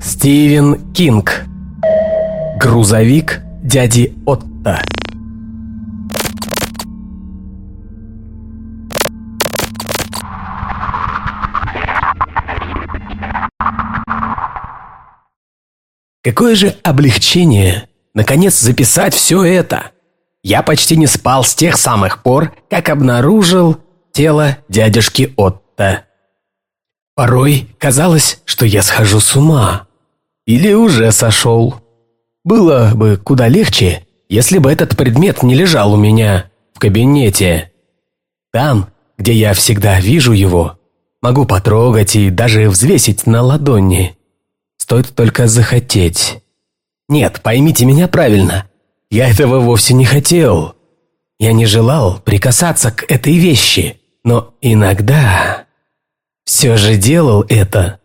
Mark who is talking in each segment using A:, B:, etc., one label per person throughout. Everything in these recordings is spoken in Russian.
A: Стивен Кинг. Грузовик дяди Отто. Какое же облегчение, наконец, записать все это. Я почти не спал с тех самых пор, как обнаружил тело дядюшки Отто. Порой казалось, что я схожу с ума. Или уже сошел. Было бы куда легче, если бы этот предмет не лежал у меня в кабинете. Там, где я всегда вижу его, могу потрогать и даже взвесить на ладони. Стоит только захотеть. Нет, поймите меня правильно. Я этого вовсе не хотел. Я не желал прикасаться к этой вещи, но иногда все же делал это.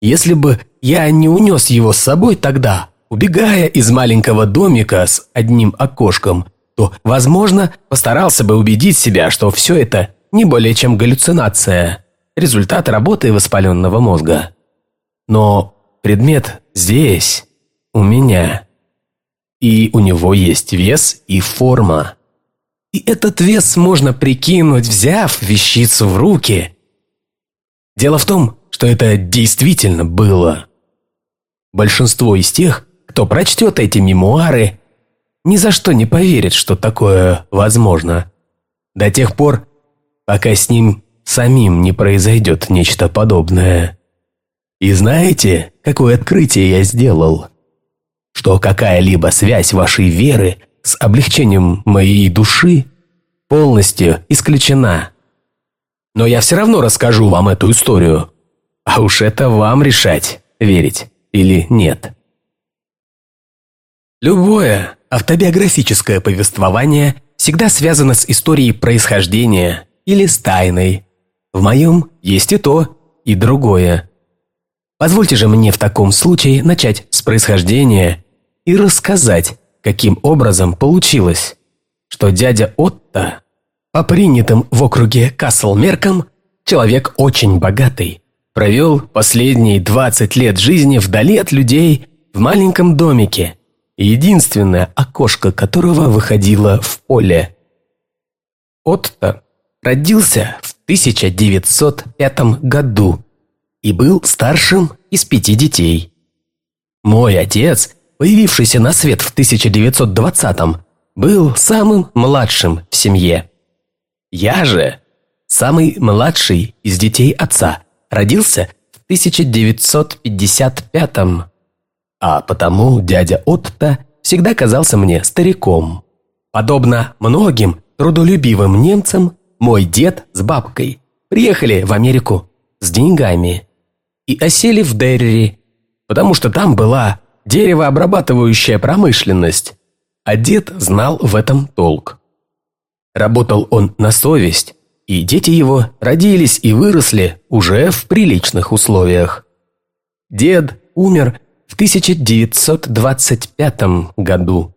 A: Если бы я не унес его с собой тогда, убегая из маленького домика с одним окошком, то, возможно, постарался бы убедить себя, что все это не более чем галлюцинация, результат работы воспаленного мозга. Но предмет здесь, у меня. И у него есть вес и форма. И этот вес можно прикинуть, взяв вещицу в руки. Дело в том, что это действительно было. Большинство из тех, кто прочтет эти мемуары, ни за что не поверит, что такое возможно. До тех пор, пока с ним самим не произойдет нечто подобное. И знаете, какое открытие я сделал? Что какая-либо связь вашей веры с облегчением моей души полностью исключена. Но я все равно расскажу вам эту историю. А уж это вам решать, верить или нет. Любое автобиографическое повествование всегда связано с историей происхождения или с тайной. В моем есть и то, и другое. Позвольте же мне в таком случае начать с происхождения и рассказать, каким образом получилось, что дядя Отто, по принятым в округе Касл меркам, человек очень богатый, провел последние 20 лет жизни вдали от людей в маленьком домике, единственное окошко которого выходило в поле. Отто родился в 1905 году и был старшим из пяти детей. Мой отец, появившийся на свет в 1920-м, был самым младшим в семье. Я же самый младший из детей отца, родился в 1955-м, а потому дядя Отто всегда казался мне стариком. Подобно многим трудолюбивым немцам, мой дед с бабкой приехали в Америку с деньгами и осели в Дерри, потому что там была деревообрабатывающая промышленность, а дед знал в этом толк. Работал он на совесть, и дети его родились и выросли уже в приличных условиях. Дед умер в 1925 году.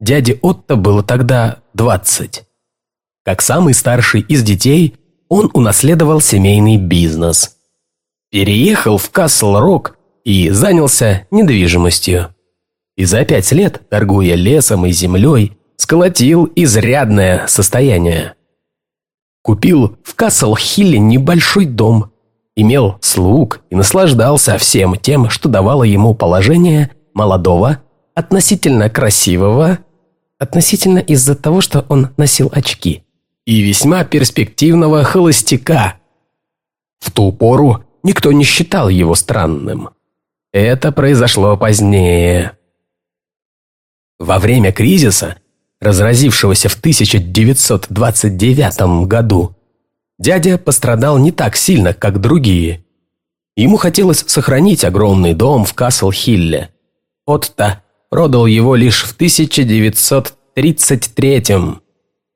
A: Дяде Отто было тогда 20. Как самый старший из детей, он унаследовал семейный бизнес переехал в Касл-Рок и занялся недвижимостью. И за пять лет, торгуя лесом и землей, сколотил изрядное состояние. Купил в Касл-Хилле небольшой дом, имел слуг и наслаждался всем тем, что давало ему положение молодого, относительно красивого, относительно из-за того, что он носил очки, и весьма перспективного холостяка. В ту пору никто не считал его странным. Это произошло позднее. Во время кризиса, разразившегося в 1929 году, дядя пострадал не так сильно, как другие. Ему хотелось сохранить огромный дом в Касл-Хилле. Отто продал его лишь в 1933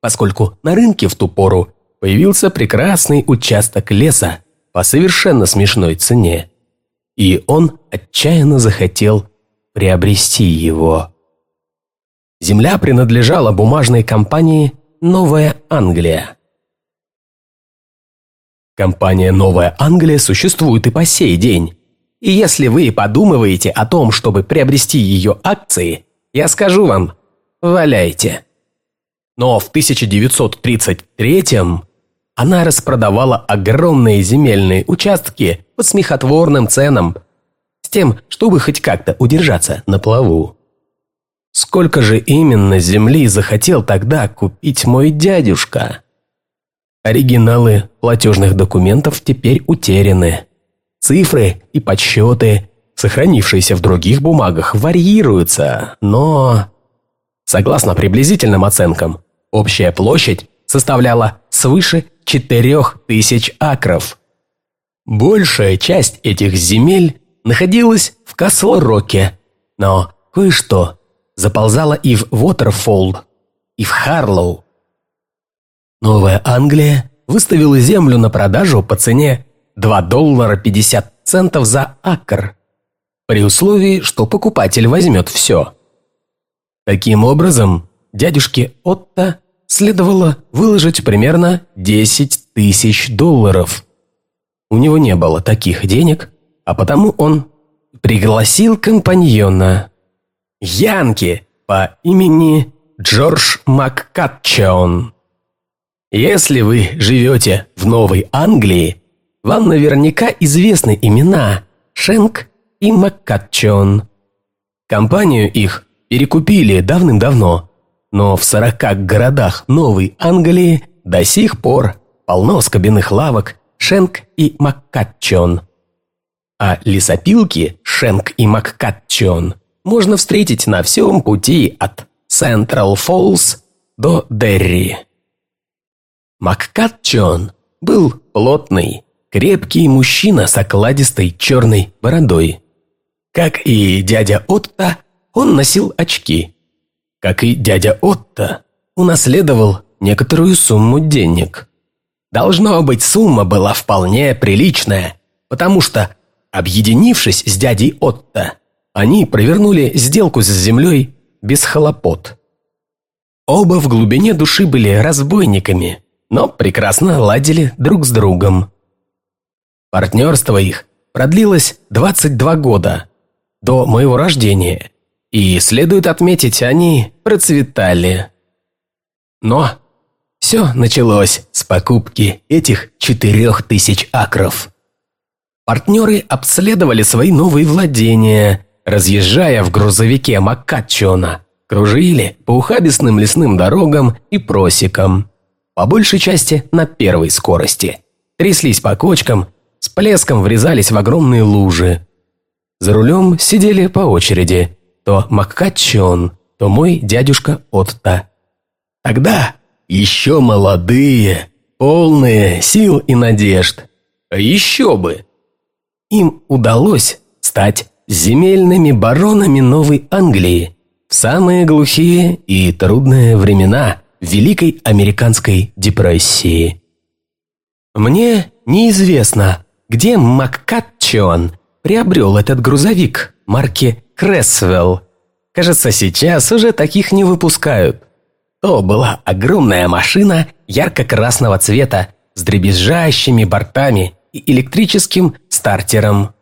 A: поскольку на рынке в ту пору появился прекрасный участок леса по совершенно смешной цене, и он отчаянно захотел приобрести его. Земля принадлежала бумажной компании «Новая Англия», Компания «Новая Англия» существует и по сей день. И если вы подумываете о том, чтобы приобрести ее акции, я скажу вам, валяйте. Но в 1933-м она распродавала огромные земельные участки по смехотворным ценам, с тем, чтобы хоть как-то удержаться на плаву. Сколько же именно земли захотел тогда купить мой дядюшка? Оригиналы платежных документов теперь утеряны. Цифры и подсчеты, сохранившиеся в других бумагах, варьируются, но... Согласно приблизительным оценкам, общая площадь составляла свыше 4000 акров. Большая часть этих земель находилась в Касл-Роке, но кое-что заползало и в Уотерфолл, и в Харлоу. Новая Англия выставила землю на продажу по цене 2 доллара 50 центов за акр, при условии, что покупатель возьмет все. Таким образом, дядюшке Отто следовало выложить примерно 10 тысяч долларов. У него не было таких денег, а потому он пригласил компаньона Янки по имени Джордж Маккатчаун. Если вы живете в Новой Англии, вам наверняка известны имена Шенк и Маккатчон. Компанию их перекупили давным-давно, но в 40 городах Новой Англии до сих пор полно скобяных лавок Шенк и Маккатчон. А лесопилки Шенк и Маккатчон можно встретить на всем пути от Централ Фоллс до Дерри. Маккатчон был плотный, крепкий мужчина с окладистой черной бородой. Как и дядя Отто, он носил очки. Как и дядя Отто, унаследовал некоторую сумму денег. Должно быть, сумма была вполне приличная, потому что Объединившись с дядей Отто, они провернули сделку с землей без хлопот. Оба в глубине души были разбойниками, но прекрасно ладили друг с другом. Партнерство их продлилось 22 года, до моего рождения, и, следует отметить, они процветали. Но все началось с покупки этих четырех тысяч акров. Партнеры обследовали свои новые владения, разъезжая в грузовике Маккатчона, кружили по ухабистым лесным дорогам и просекам, по большей части на первой скорости, тряслись по кочкам, с плеском врезались в огромные лужи. За рулем сидели по очереди то Маккатчон, то мой дядюшка Отто. Тогда еще молодые, полные сил и надежд. Еще бы! им удалось стать земельными баронами Новой Англии в самые глухие и трудные времена Великой Американской депрессии. Мне неизвестно, где Маккатчон приобрел этот грузовик марки Кресвелл. Кажется, сейчас уже таких не выпускают. То была огромная машина ярко-красного цвета с дребезжащими бортами и электрическим стартером.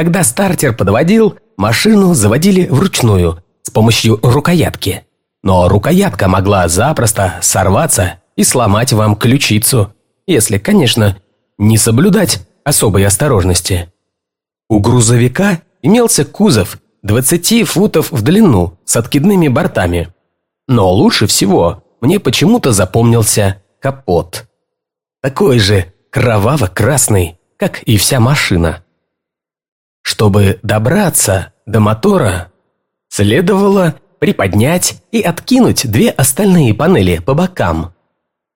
A: Когда стартер подводил, машину заводили вручную с помощью рукоятки. Но рукоятка могла запросто сорваться и сломать вам ключицу, если, конечно, не соблюдать особой осторожности. У грузовика имелся кузов 20 футов в длину с откидными бортами. Но лучше всего мне почему-то запомнился капот. Такой же кроваво-красный, как и вся машина. Чтобы добраться до мотора, следовало приподнять и откинуть две остальные панели по бокам.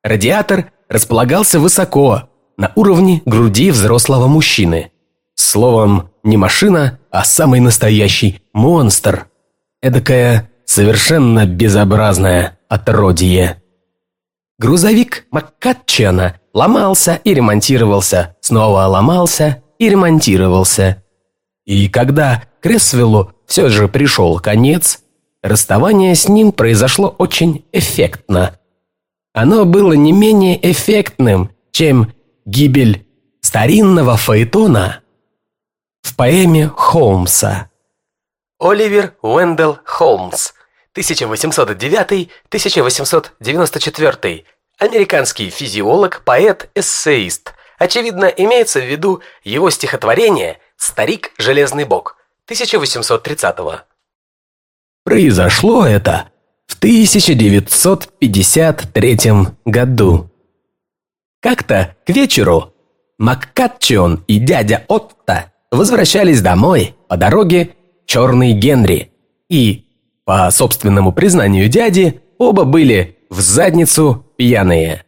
A: Радиатор располагался высоко, на уровне груди взрослого мужчины. Словом, не машина, а самый настоящий монстр. Эдакое совершенно безобразное отродье. Грузовик Маккатчена ломался и ремонтировался, снова ломался и ремонтировался. И когда Кресвеллу все же пришел конец, расставание с ним произошло очень эффектно. Оно было не менее эффектным, чем гибель старинного фаэтона в поэме Холмса. Оливер Уэндell Холмс, 1809-1894, американский физиолог, поэт, эссеист. Очевидно, имеется в виду его стихотворение «Старик Железный Бог» 1830 -го. Произошло это в 1953 году. Как-то к вечеру Маккатчион и дядя Отто возвращались домой по дороге Черный Генри. И, по собственному признанию дяди, оба были в задницу пьяные.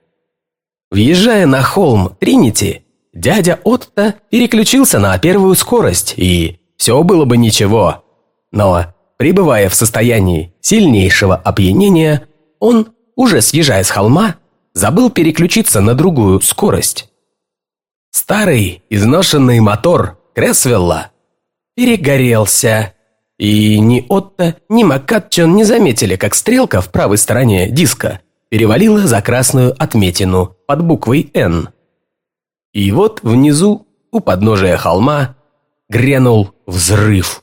A: Въезжая на холм Тринити, дядя Отто переключился на первую скорость, и все было бы ничего. Но, пребывая в состоянии сильнейшего опьянения, он, уже съезжая с холма, забыл переключиться на другую скорость. Старый изношенный мотор Кресвелла перегорелся, и ни Отто, ни Маккатчон не заметили, как стрелка в правой стороне диска перевалила за красную отметину под буквой «Н». И вот внизу, у подножия холма, грянул взрыв.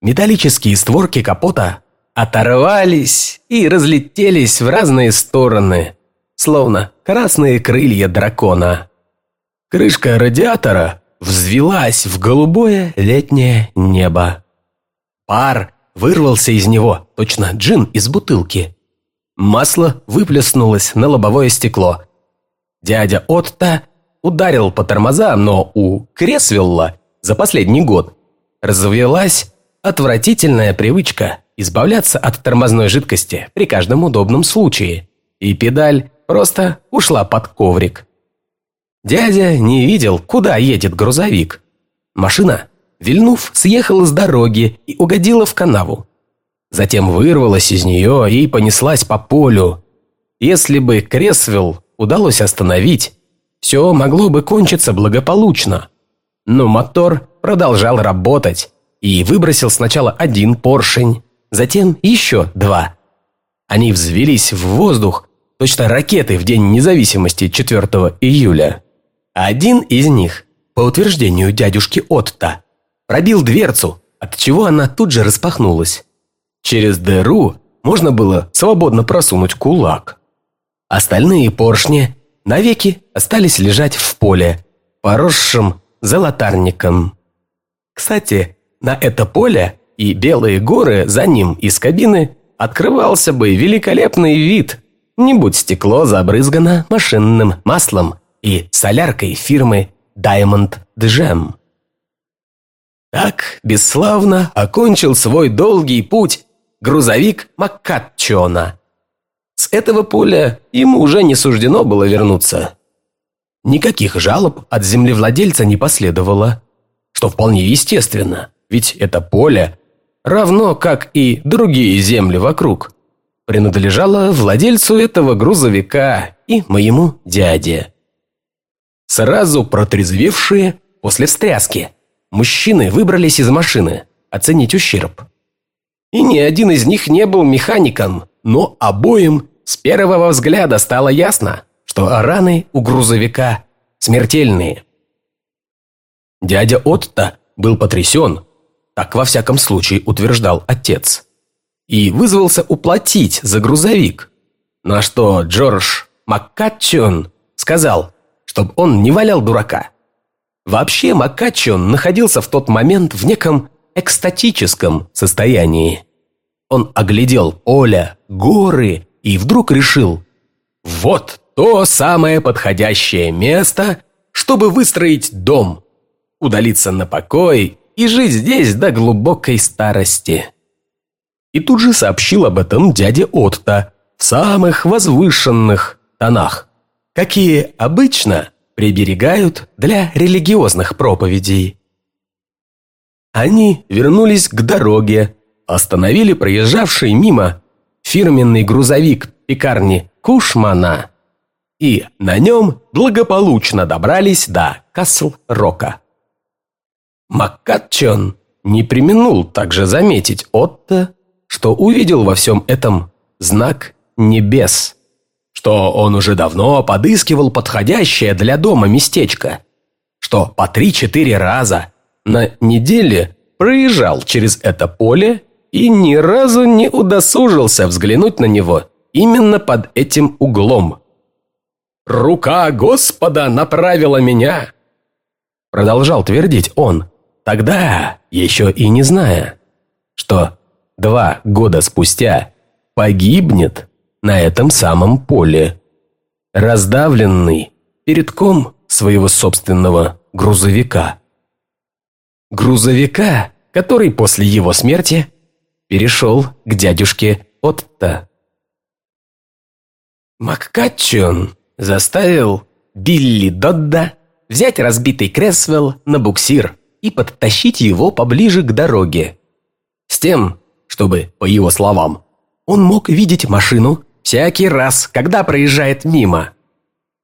A: Металлические створки капота оторвались и разлетелись в разные стороны, словно красные крылья дракона. Крышка радиатора взвелась в голубое летнее небо. Пар вырвался из него, точно джин из бутылки. Масло выплеснулось на лобовое стекло. Дядя Отто ударил по тормозам, но у Кресвелла за последний год развелась отвратительная привычка избавляться от тормозной жидкости при каждом удобном случае, и педаль просто ушла под коврик. Дядя не видел, куда едет грузовик. Машина, вильнув, съехала с дороги и угодила в канаву. Затем вырвалась из нее и понеслась по полю. Если бы Кресвелл удалось остановить, все могло бы кончиться благополучно. Но мотор продолжал работать и выбросил сначала один поршень, затем еще два. Они взвелись в воздух, точно ракеты в День независимости 4 июля. Один из них, по утверждению дядюшки Отта, пробил дверцу, от чего она тут же распахнулась. Через дыру можно было свободно просунуть кулак. Остальные поршни навеки остались лежать в поле, поросшим золотарником. Кстати, на это поле и белые горы за ним из кабины открывался бы великолепный вид, не будь стекло забрызгано машинным маслом и соляркой фирмы Diamond Gem. Так бесславно окончил свой долгий путь грузовик Маккатчона. Этого поля ему уже не суждено было вернуться. Никаких жалоб от землевладельца не последовало, что вполне естественно, ведь это поле, равно как и другие земли вокруг, принадлежало владельцу этого грузовика и моему дяде. Сразу протрезвевшие после встряски, мужчины выбрались из машины оценить ущерб. И ни один из них не был механиком, но обоим с первого взгляда стало ясно, что раны у грузовика смертельные. Дядя Отто был потрясен, так во всяком случае утверждал отец, и вызвался уплатить за грузовик, на что Джордж Маккатчон сказал, чтобы он не валял дурака. Вообще Макачон находился в тот момент в неком экстатическом состоянии. Он оглядел поле, горы и вдруг решил, вот то самое подходящее место, чтобы выстроить дом, удалиться на покой и жить здесь до глубокой старости. И тут же сообщил об этом дяде Отто в самых возвышенных тонах какие обычно приберегают для религиозных проповедей. Они вернулись к дороге, остановили проезжавший мимо фирменный грузовик пекарни Кушмана и на нем благополучно добрались до Касл-Рока. Маккатчон не применул также заметить Отто, что увидел во всем этом знак небес что он уже давно подыскивал подходящее для дома местечко, что по три-четыре раза на неделе проезжал через это поле и ни разу не удосужился взглянуть на него именно под этим углом. «Рука Господа направила меня!» Продолжал твердить он, тогда еще и не зная, что два года спустя погибнет на этом самом поле, раздавленный передком своего собственного грузовика. Грузовика, который после его смерти перешел к дядюшке Отто. Маккатчон заставил Билли Додда взять разбитый Кресвелл на буксир и подтащить его поближе к дороге. С тем, чтобы, по его словам, он мог видеть машину всякий раз, когда проезжает мимо.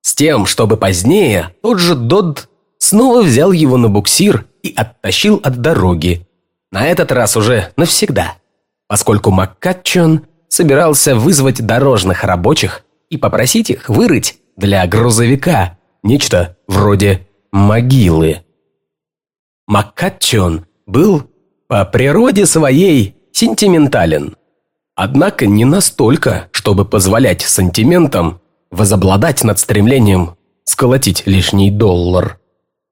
A: С тем, чтобы позднее тот же Додд снова взял его на буксир и оттащил от дороги. На этот раз уже навсегда, поскольку Маккатчон собирался вызвать дорожных рабочих и попросить их вырыть для грузовика нечто вроде могилы. Маккатчон был по природе своей сентиментален. Однако не настолько, чтобы позволять сантиментам возобладать над стремлением сколотить лишний доллар.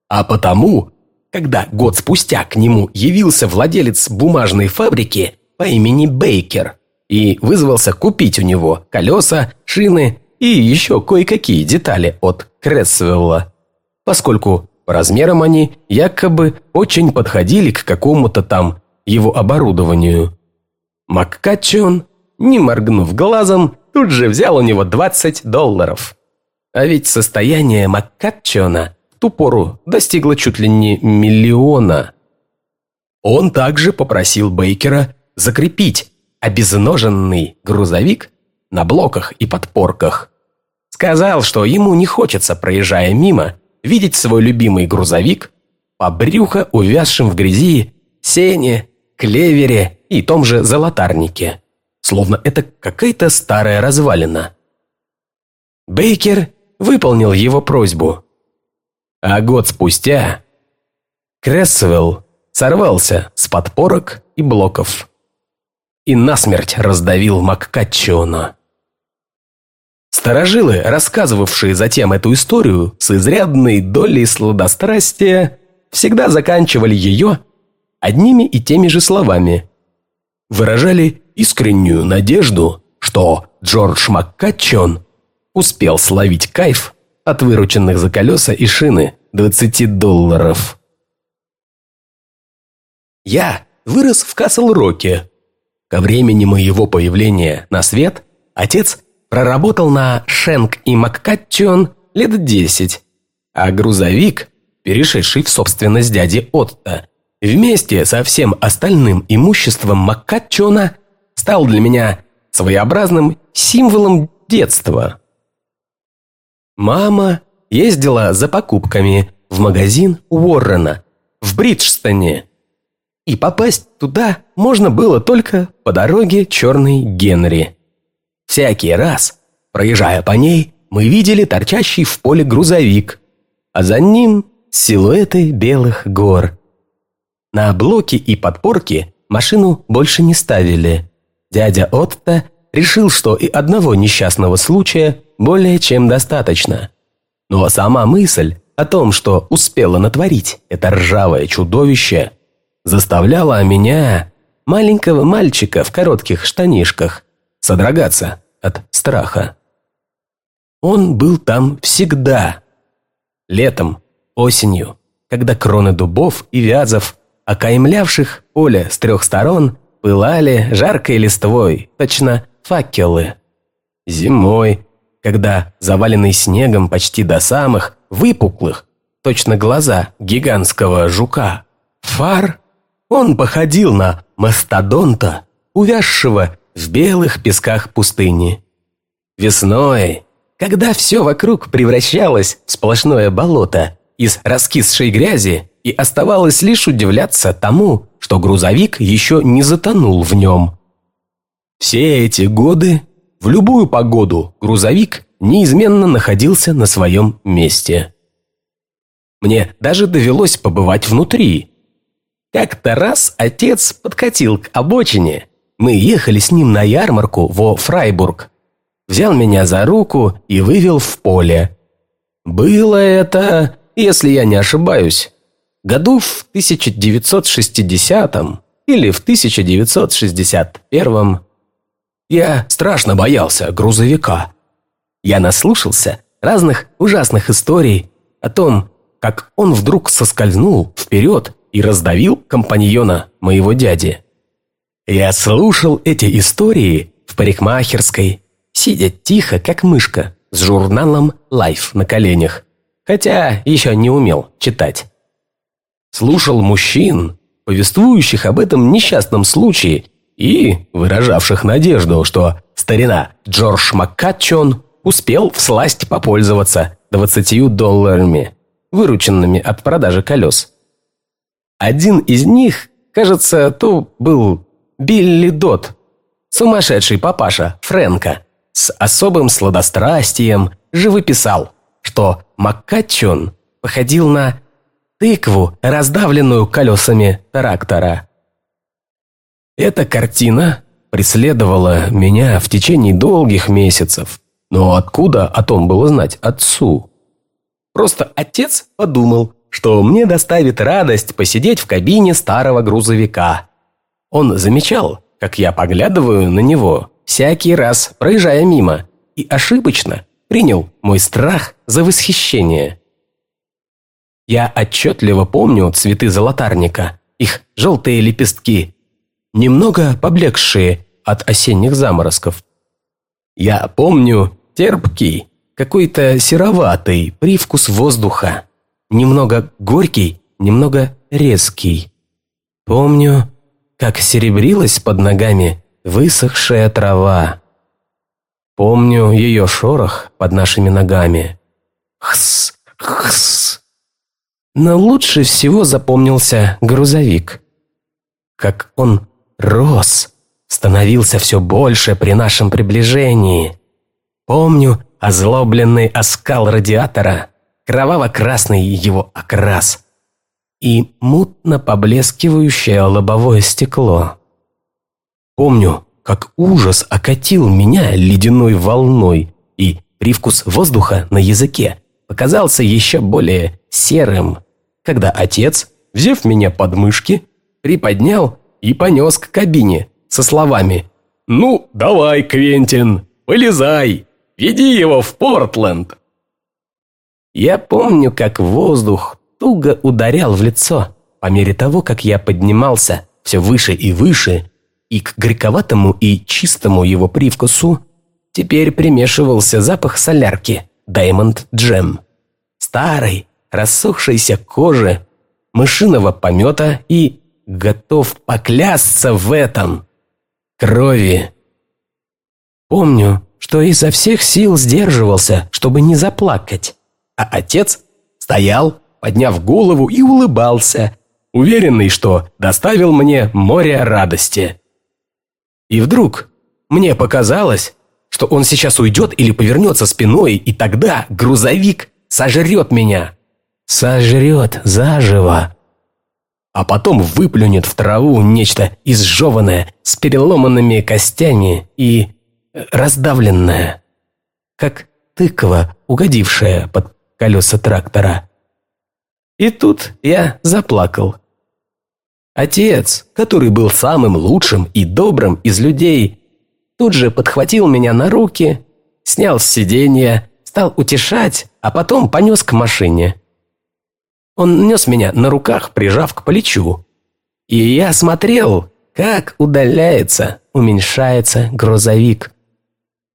A: А потому, когда год спустя к нему явился владелец бумажной фабрики по имени Бейкер и вызвался купить у него колеса, шины и еще кое-какие детали от Кресвелла, поскольку по размерам они якобы очень подходили к какому-то там его оборудованию. Маккачон, не моргнув глазом, тут же взял у него 20 долларов. А ведь состояние Маккатчона в ту пору достигло чуть ли не миллиона. Он также попросил Бейкера закрепить обезноженный грузовик на блоках и подпорках. Сказал, что ему не хочется, проезжая мимо, видеть свой любимый грузовик по брюхо увязшим в грязи, сене, клевере и том же золотарнике словно это какая-то старая развалина. Бейкер выполнил его просьбу. А год спустя Крессвелл сорвался с подпорок и блоков и насмерть раздавил Маккачона. Старожилы, рассказывавшие затем эту историю с изрядной долей сладострастия, всегда заканчивали ее одними и теми же словами. Выражали искреннюю надежду, что Джордж Маккатчон успел словить кайф от вырученных за колеса и шины 20 долларов. Я вырос в Касл-Роке. Ко времени моего появления на свет отец проработал на Шенк и Маккатчон лет 10, а грузовик, перешедший в собственность дяди Отто, вместе со всем остальным имуществом Маккатчона стал для меня своеобразным символом детства. Мама ездила за покупками в магазин Уоррена в Бриджстоне. И попасть туда можно было только по дороге Черный Генри. Всякий раз, проезжая по ней, мы видели торчащий в поле грузовик, а за ним силуэты белых гор. На блоки и подпорки машину больше не ставили. Дядя Отто решил, что и одного несчастного случая более чем достаточно. Но сама мысль о том, что успела натворить это ржавое чудовище, заставляла меня, маленького мальчика в коротких штанишках, содрогаться от страха. Он был там всегда. Летом, осенью, когда кроны дубов и вязов, окаймлявших поле с трех сторон, пылали жаркой листвой, точно факелы. Зимой, когда заваленный снегом почти до самых выпуклых, точно глаза гигантского жука, фар, он походил на мастодонта, увязшего в белых песках пустыни. Весной, когда все вокруг превращалось в сплошное болото из раскисшей грязи, и оставалось лишь удивляться тому, что грузовик еще не затонул в нем. Все эти годы, в любую погоду, грузовик неизменно находился на своем месте. Мне даже довелось побывать внутри. Как-то раз отец подкатил к обочине. Мы ехали с ним на ярмарку во Фрайбург. Взял меня за руку и вывел в поле. Было это, если я не ошибаюсь, году в 1960 или в 1961 Я страшно боялся грузовика. Я наслушался разных ужасных историй о том, как он вдруг соскользнул вперед и раздавил компаньона моего дяди. Я слушал эти истории в парикмахерской, сидя тихо, как мышка, с журналом Life на коленях, хотя еще не умел читать. Слушал мужчин, повествующих об этом несчастном случае и выражавших надежду, что старина Джордж Маккатчон успел всласть попользоваться 20 долларами вырученными от продажи колес. Один из них, кажется, то был Билли Дот, сумасшедший папаша Фрэнка, с особым сладострастием живописал, что Маккачон походил на тыкву, раздавленную колесами трактора. Эта картина преследовала меня в течение долгих месяцев. Но откуда о том было знать отцу? Просто отец подумал, что мне доставит радость посидеть в кабине старого грузовика. Он замечал, как я поглядываю на него всякий раз, проезжая мимо, и ошибочно принял мой страх за восхищение. Я отчетливо помню цветы золотарника, их желтые лепестки, немного поблекшие от осенних заморозков. Я помню терпкий, какой-то сероватый привкус воздуха. Немного горький, немного резкий. Помню, как серебрилась под ногами высохшая трава. Помню ее шорох под нашими ногами. Хс, хс. Но лучше всего запомнился грузовик. Как он рос, становился все больше при нашем приближении. Помню, озлобленный оскал радиатора, кроваво-красный его окрас и мутно поблескивающее лобовое стекло. Помню, как ужас окатил меня ледяной волной, и привкус воздуха на языке показался еще более серым, когда отец, взяв меня под мышки, приподнял и понес к кабине со словами «Ну, давай, Квентин, вылезай!» Веди его в Портленд!» Я помню, как воздух туго ударял в лицо по мере того, как я поднимался все выше и выше, и к горьковатому и чистому его привкусу теперь примешивался запах солярки Diamond Jam, старой, рассохшейся кожи, мышиного помета и, готов поклясться в этом, крови. Помню, что изо всех сил сдерживался, чтобы не заплакать. А отец стоял, подняв голову и улыбался, уверенный, что доставил мне море радости. И вдруг мне показалось, что он сейчас уйдет или повернется спиной, и тогда грузовик сожрет меня. Сожрет заживо. А потом выплюнет в траву нечто изжеванное с переломанными костями и раздавленная, как тыква, угодившая под колеса трактора. И тут я заплакал. Отец, который был самым лучшим и добрым из людей, тут же подхватил меня на руки, снял с сиденья, стал утешать, а потом понес к машине. Он нес меня на руках, прижав к плечу. И я смотрел, как удаляется, уменьшается грузовик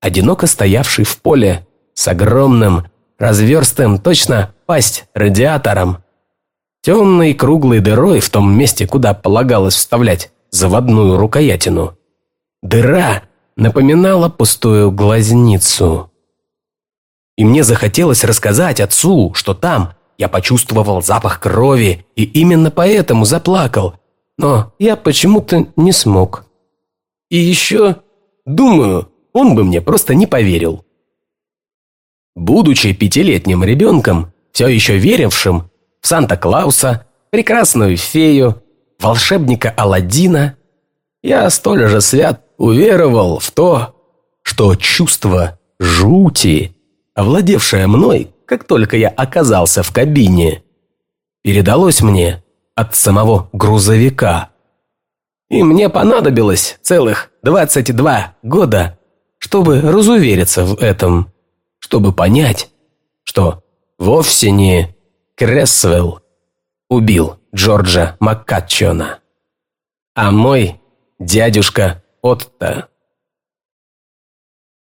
A: одиноко стоявший в поле, с огромным, разверстым точно пасть радиатором, темной круглой дырой в том месте, куда полагалось вставлять заводную рукоятину. Дыра напоминала пустую глазницу. И мне захотелось рассказать отцу, что там я почувствовал запах крови и именно поэтому заплакал, но я почему-то не смог. И еще, думаю, он бы мне просто не поверил. Будучи пятилетним ребенком, все еще верившим в Санта-Клауса, прекрасную фею, волшебника Аладдина, я столь же свят уверовал в то, что чувство жути, овладевшее мной, как только я оказался в кабине, передалось мне от самого грузовика. И мне понадобилось целых 22 года, чтобы разувериться в этом, чтобы понять, что вовсе не Кресвелл убил Джорджа Маккатчона, а мой дядюшка Отто.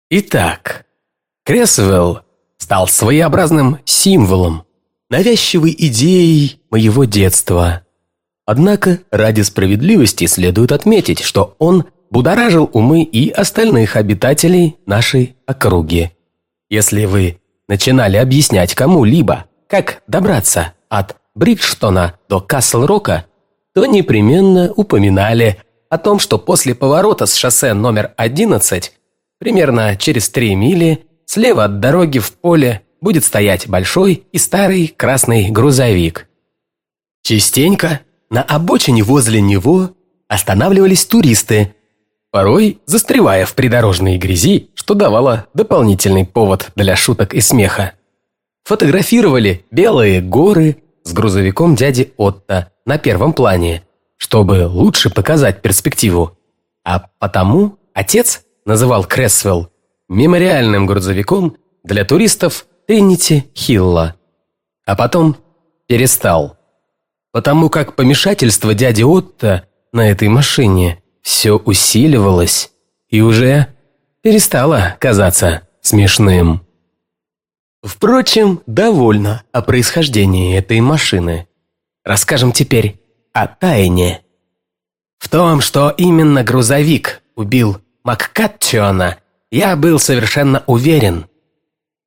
A: Итак, Кресвелл стал своеобразным символом, навязчивой идеей моего детства. Однако ради справедливости следует отметить, что он будоражил умы и остальных обитателей нашей округи. Если вы начинали объяснять кому-либо, как добраться от Бриджтона до Касл-Рока, то непременно упоминали о том, что после поворота с шоссе номер 11, примерно через 3 мили, слева от дороги в поле будет стоять большой и старый красный грузовик. Частенько на обочине возле него останавливались туристы, порой застревая в придорожной грязи, что давало дополнительный повод для шуток и смеха. Фотографировали белые горы с грузовиком дяди Отто на первом плане, чтобы лучше показать перспективу. А потому отец называл Кресвелл мемориальным грузовиком для туристов Тринити Хилла. А потом перестал. Потому как помешательство дяди Отто на этой машине все усиливалось и уже перестало казаться смешным. Впрочем, довольно о происхождении этой машины. Расскажем теперь о тайне. В том, что именно грузовик убил Маккатчиона, я был совершенно уверен.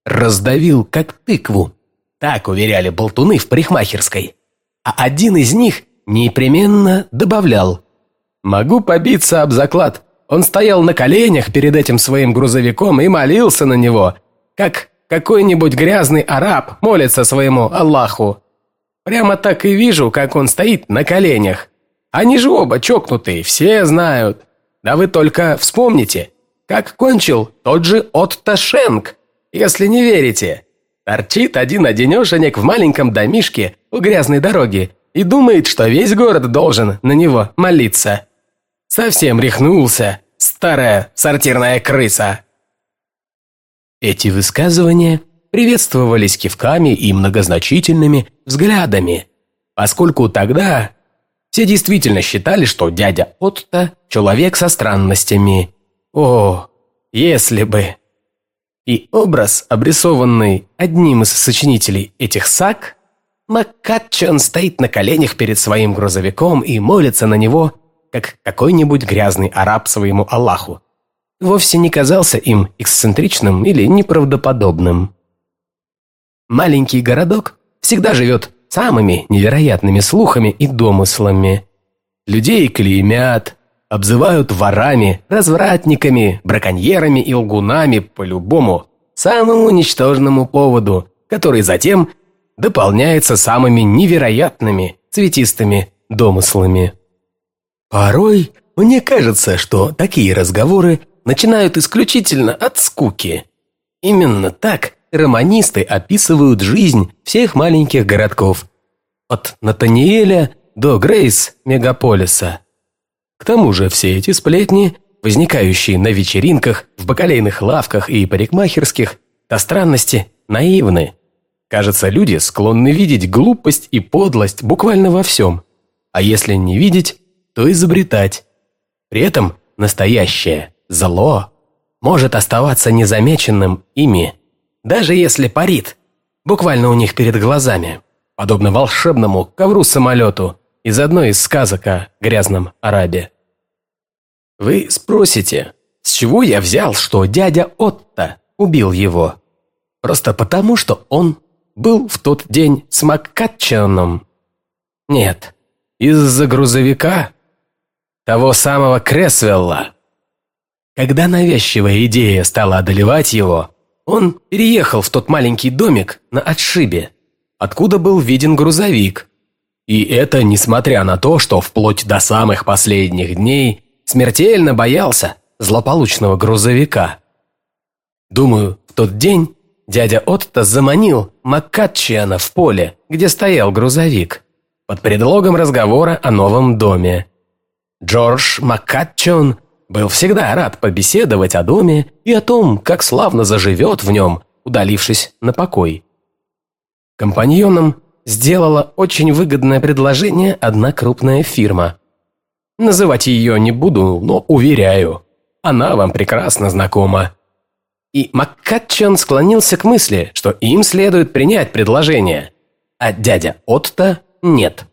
A: Раздавил как тыкву. Так уверяли болтуны в парикмахерской. А один из них непременно добавлял. Могу побиться об заклад. Он стоял на коленях перед этим своим грузовиком и молился на него, как какой-нибудь грязный араб молится своему Аллаху. Прямо так и вижу, как он стоит на коленях. Они же оба чокнутые, все знают. Да вы только вспомните, как кончил тот же Отто Шенк, если не верите. Торчит один-одинешенек в маленьком домишке у грязной дороги и думает, что весь город должен на него молиться. Совсем рехнулся, старая сортирная крыса. Эти высказывания приветствовались кивками и многозначительными взглядами, поскольку тогда все действительно считали, что дядя Отто – человек со странностями. О, если бы! И образ, обрисованный одним из сочинителей этих саг, Маккатчон стоит на коленях перед своим грузовиком и молится на него, как какой-нибудь грязный араб своему Аллаху, вовсе не казался им эксцентричным или неправдоподобным. Маленький городок всегда живет самыми невероятными слухами и домыслами. Людей клеймят, обзывают ворами, развратниками, браконьерами и лгунами по любому, самому ничтожному поводу, который затем дополняется самыми невероятными цветистыми домыслами. Порой мне кажется, что такие разговоры начинают исключительно от скуки. Именно так романисты описывают жизнь всех маленьких городков. От Натаниэля до Грейс мегаполиса. К тому же все эти сплетни, возникающие на вечеринках, в бакалейных лавках и парикмахерских, до странности наивны. Кажется, люди склонны видеть глупость и подлость буквально во всем. А если не видеть, то изобретать. При этом настоящее зло может оставаться незамеченным ими даже если парит, буквально у них перед глазами, подобно волшебному ковру-самолету из одной из сказок о грязном арабе. Вы спросите, с чего я взял, что дядя Отто убил его? Просто потому, что он был в тот день с Маккатчаном? Нет, из-за грузовика? Того самого Кресвелла. Когда навязчивая идея стала одолевать его, он переехал в тот маленький домик на отшибе, откуда был виден грузовик. И это несмотря на то, что вплоть до самых последних дней смертельно боялся злополучного грузовика. Думаю, в тот день дядя Отто заманил Маккатчиана в поле, где стоял грузовик, под предлогом разговора о новом доме. Джордж Маккатчиан был всегда рад побеседовать о доме и о том, как славно заживет в нем, удалившись на покой. Компаньоном сделала очень выгодное предложение одна крупная фирма. Называть ее не буду, но уверяю, она вам прекрасно знакома. И Маккатчан склонился к мысли, что им следует принять предложение, а дядя Отто нет.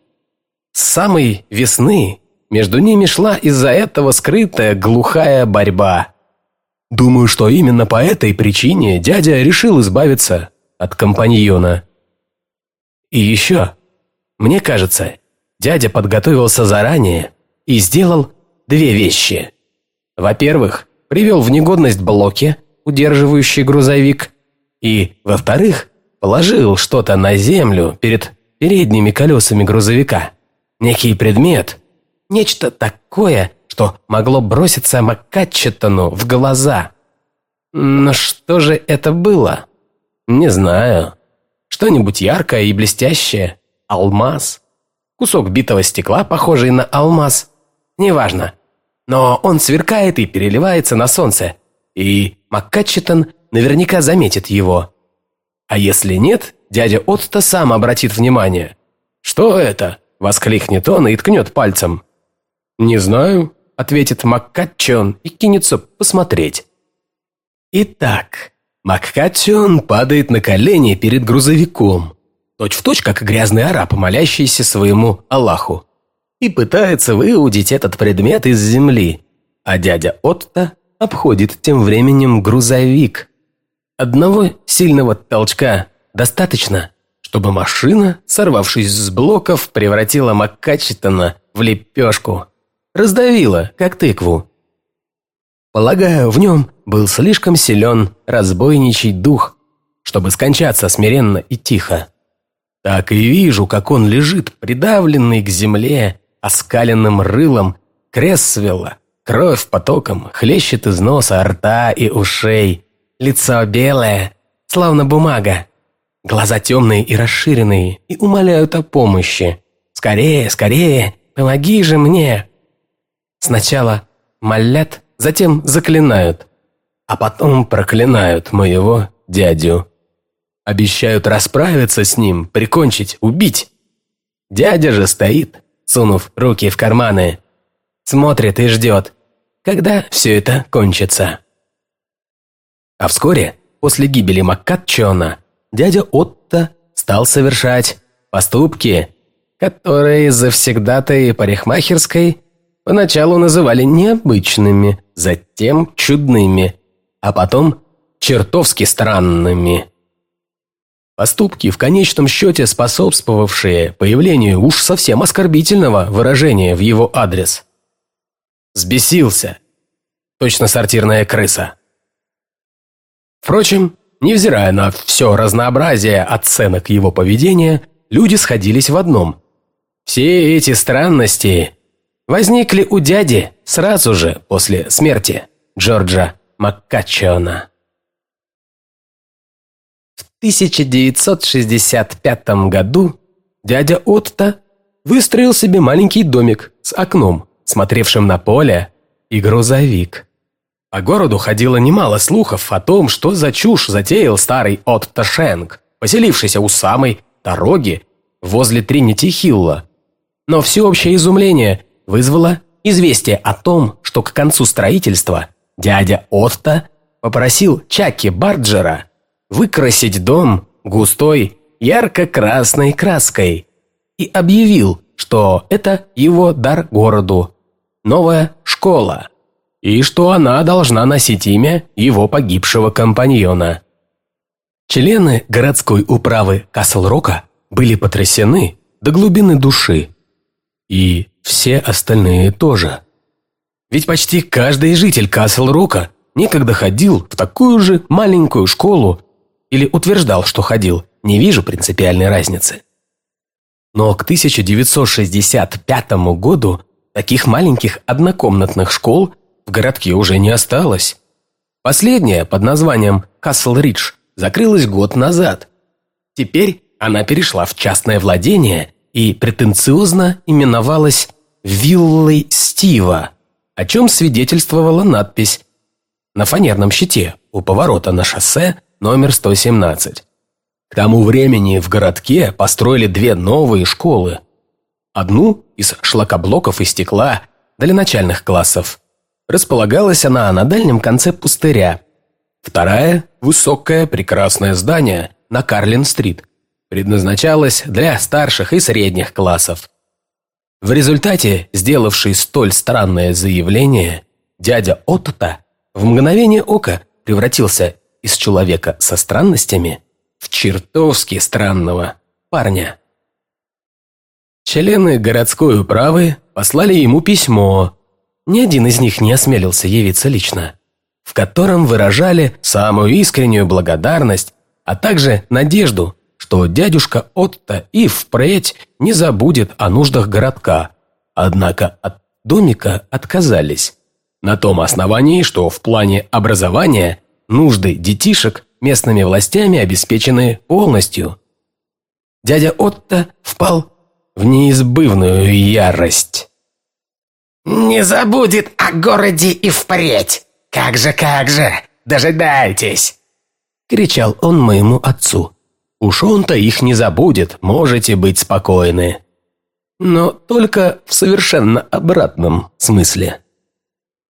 A: С самой весны между ними шла из-за этого скрытая глухая борьба. Думаю, что именно по этой причине дядя решил избавиться от компаньона. И еще, мне кажется, дядя подготовился заранее и сделал две вещи. Во-первых, привел в негодность блоки, удерживающие грузовик, и, во-вторых, положил что-то на землю перед передними колесами грузовика. Некий предмет, нечто такое, что могло броситься Маккатчетону в глаза. Но что же это было? Не знаю. Что-нибудь яркое и блестящее? Алмаз? Кусок битого стекла, похожий на алмаз? Неважно. Но он сверкает и переливается на солнце. И Маккатчетон наверняка заметит его. А если нет, дядя Отто сам обратит внимание. «Что это?» – воскликнет он и ткнет пальцем. «Не знаю», – ответит Маккатчон и кинется посмотреть. Итак, Маккатчон падает на колени перед грузовиком, точь-в-точь, как грязный араб, молящийся своему Аллаху, и пытается выудить этот предмет из земли, а дядя Отто обходит тем временем грузовик. Одного сильного толчка достаточно, чтобы машина, сорвавшись с блоков, превратила Маккачетона в лепешку. Раздавила, как тыкву. Полагаю, в нем был слишком силен разбойничий дух, чтобы скончаться смиренно и тихо. Так и вижу, как он лежит, придавленный к земле, оскаленным рылом, Кресвелла. Кровь потоком хлещет из носа, рта и ушей. Лицо белое, словно бумага. Глаза темные и расширенные, и умоляют о помощи. «Скорее, скорее, помоги же мне!» Сначала молят, затем заклинают, а потом проклинают моего дядю. Обещают расправиться с ним, прикончить, убить. Дядя же стоит, сунув руки в карманы, смотрит и ждет, когда все это кончится. А вскоре, после гибели Маккатчона, дядя Отто стал совершать поступки, которые завсегдатые парикмахерской поначалу называли необычными, затем чудными, а потом чертовски странными. Поступки, в конечном счете способствовавшие появлению уж совсем оскорбительного выражения в его адрес. Сбесился. Точно сортирная крыса. Впрочем, невзирая на все разнообразие оценок его поведения, люди сходились в одном. Все эти странности возникли у дяди сразу же после смерти Джорджа Маккачиона. В 1965 году дядя Отто выстроил себе маленький домик с окном, смотревшим на поле, и грузовик. По городу ходило немало слухов о том, что за чушь затеял старый Отто Шенк, поселившийся у самой дороги возле Тринити-Хилла. Но всеобщее изумление вызвало известие о том, что к концу строительства дядя Отто попросил Чаки Барджера выкрасить дом густой ярко-красной краской и объявил, что это его дар городу, новая школа, и что она должна носить имя его погибшего компаньона. Члены городской управы Каслрока были потрясены до глубины души. И все остальные тоже. Ведь почти каждый житель Каслрока некогда ходил в такую же маленькую школу или утверждал, что ходил, не вижу принципиальной разницы. Но к 1965 году таких маленьких однокомнатных школ в городке уже не осталось. Последняя под названием Касл-Ридж закрылась год назад. Теперь она перешла в частное владение и претенциозно именовалась «Виллой Стива», о чем свидетельствовала надпись на фанерном щите у поворота на шоссе номер 117. К тому времени в городке построили две новые школы. Одну из шлакоблоков и стекла для начальных классов. Располагалась она на дальнем конце пустыря. Вторая – высокое прекрасное здание на Карлин-стрит. Предназначалась для старших и средних классов. В результате, сделавший столь странное заявление, дядя Отто в мгновение ока превратился из человека со странностями в чертовски странного парня. Члены городской управы послали ему письмо, ни один из них не осмелился явиться лично, в котором выражали самую искреннюю благодарность, а также надежду, что дядюшка Отто и впредь не забудет о нуждах городка, однако от домика отказались. На том основании, что в плане образования нужды детишек местными властями обеспечены полностью. Дядя Отто впал в неизбывную ярость.
B: «Не забудет о городе и впредь! Как же, как же! Дожидайтесь!»
A: Кричал он моему отцу. «Уж он-то их не забудет, можете быть спокойны». Но только в совершенно обратном смысле.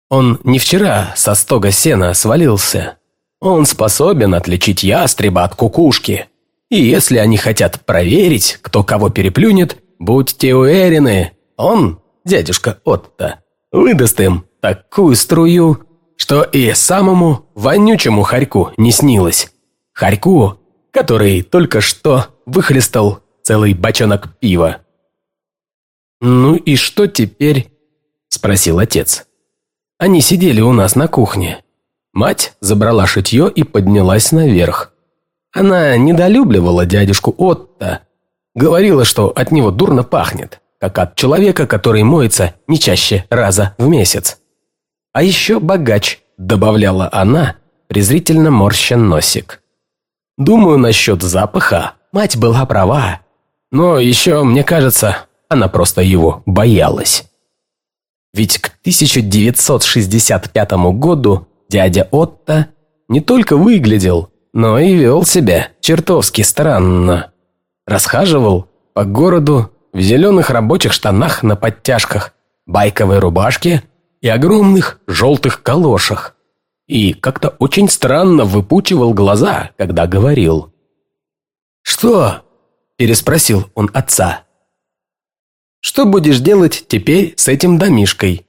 A: Он не вчера со стога сена свалился. Он способен отличить ястреба от кукушки. И если они хотят проверить, кто кого переплюнет, будьте уверены, он, дядюшка Отто, выдаст им такую струю, что и самому вонючему хорьку не снилось. Хорьку, который только что выхлестал целый бочонок пива. «Ну и что теперь?» – спросил отец. Они сидели у нас на кухне. Мать забрала шитье и поднялась наверх. Она недолюбливала дядюшку Отто. Говорила, что от него дурно пахнет, как от человека, который моется не чаще раза в месяц. А еще богач, добавляла она, презрительно морща носик. Думаю, насчет запаха мать была права. Но еще, мне кажется, она просто его боялась. Ведь к 1965 году дядя Отто не только выглядел, но и вел себя чертовски странно. Расхаживал по городу в зеленых рабочих штанах на подтяжках, байковой рубашке и огромных желтых калошах. И как-то очень странно выпучивал глаза, когда говорил. «Что?» – переспросил он отца. Что будешь делать теперь с этим домишкой?»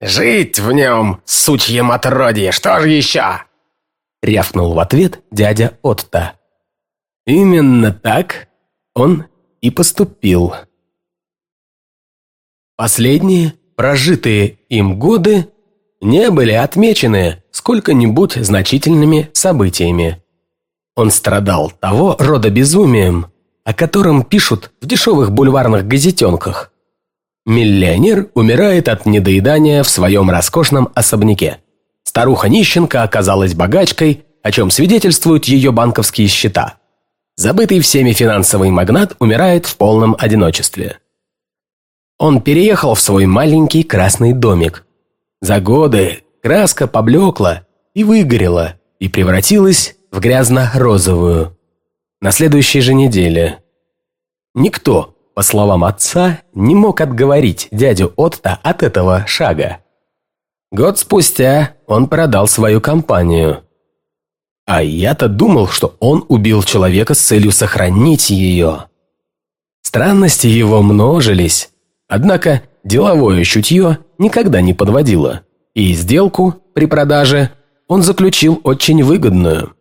B: «Жить в нем, сучьем отродье, что же еще?»
A: Рявкнул в ответ дядя Отто. Именно так он и поступил. Последние прожитые им годы не были отмечены сколько-нибудь значительными событиями. Он страдал того рода безумием, о котором пишут в дешевых бульварных газетенках. Миллионер умирает от недоедания в своем роскошном особняке. Старуха-нищенка оказалась богачкой, о чем свидетельствуют ее банковские счета. Забытый всеми финансовый магнат умирает в полном одиночестве. Он переехал в свой маленький красный домик. За годы краска поблекла и выгорела, и превратилась в грязно-розовую. На следующей же неделе. Никто, по словам отца, не мог отговорить дядю Отто от этого шага. Год спустя он продал свою компанию. А я-то думал, что он убил человека с целью сохранить ее. Странности его множились, однако деловое чутье никогда не подводило, и сделку при продаже он заключил очень выгодную,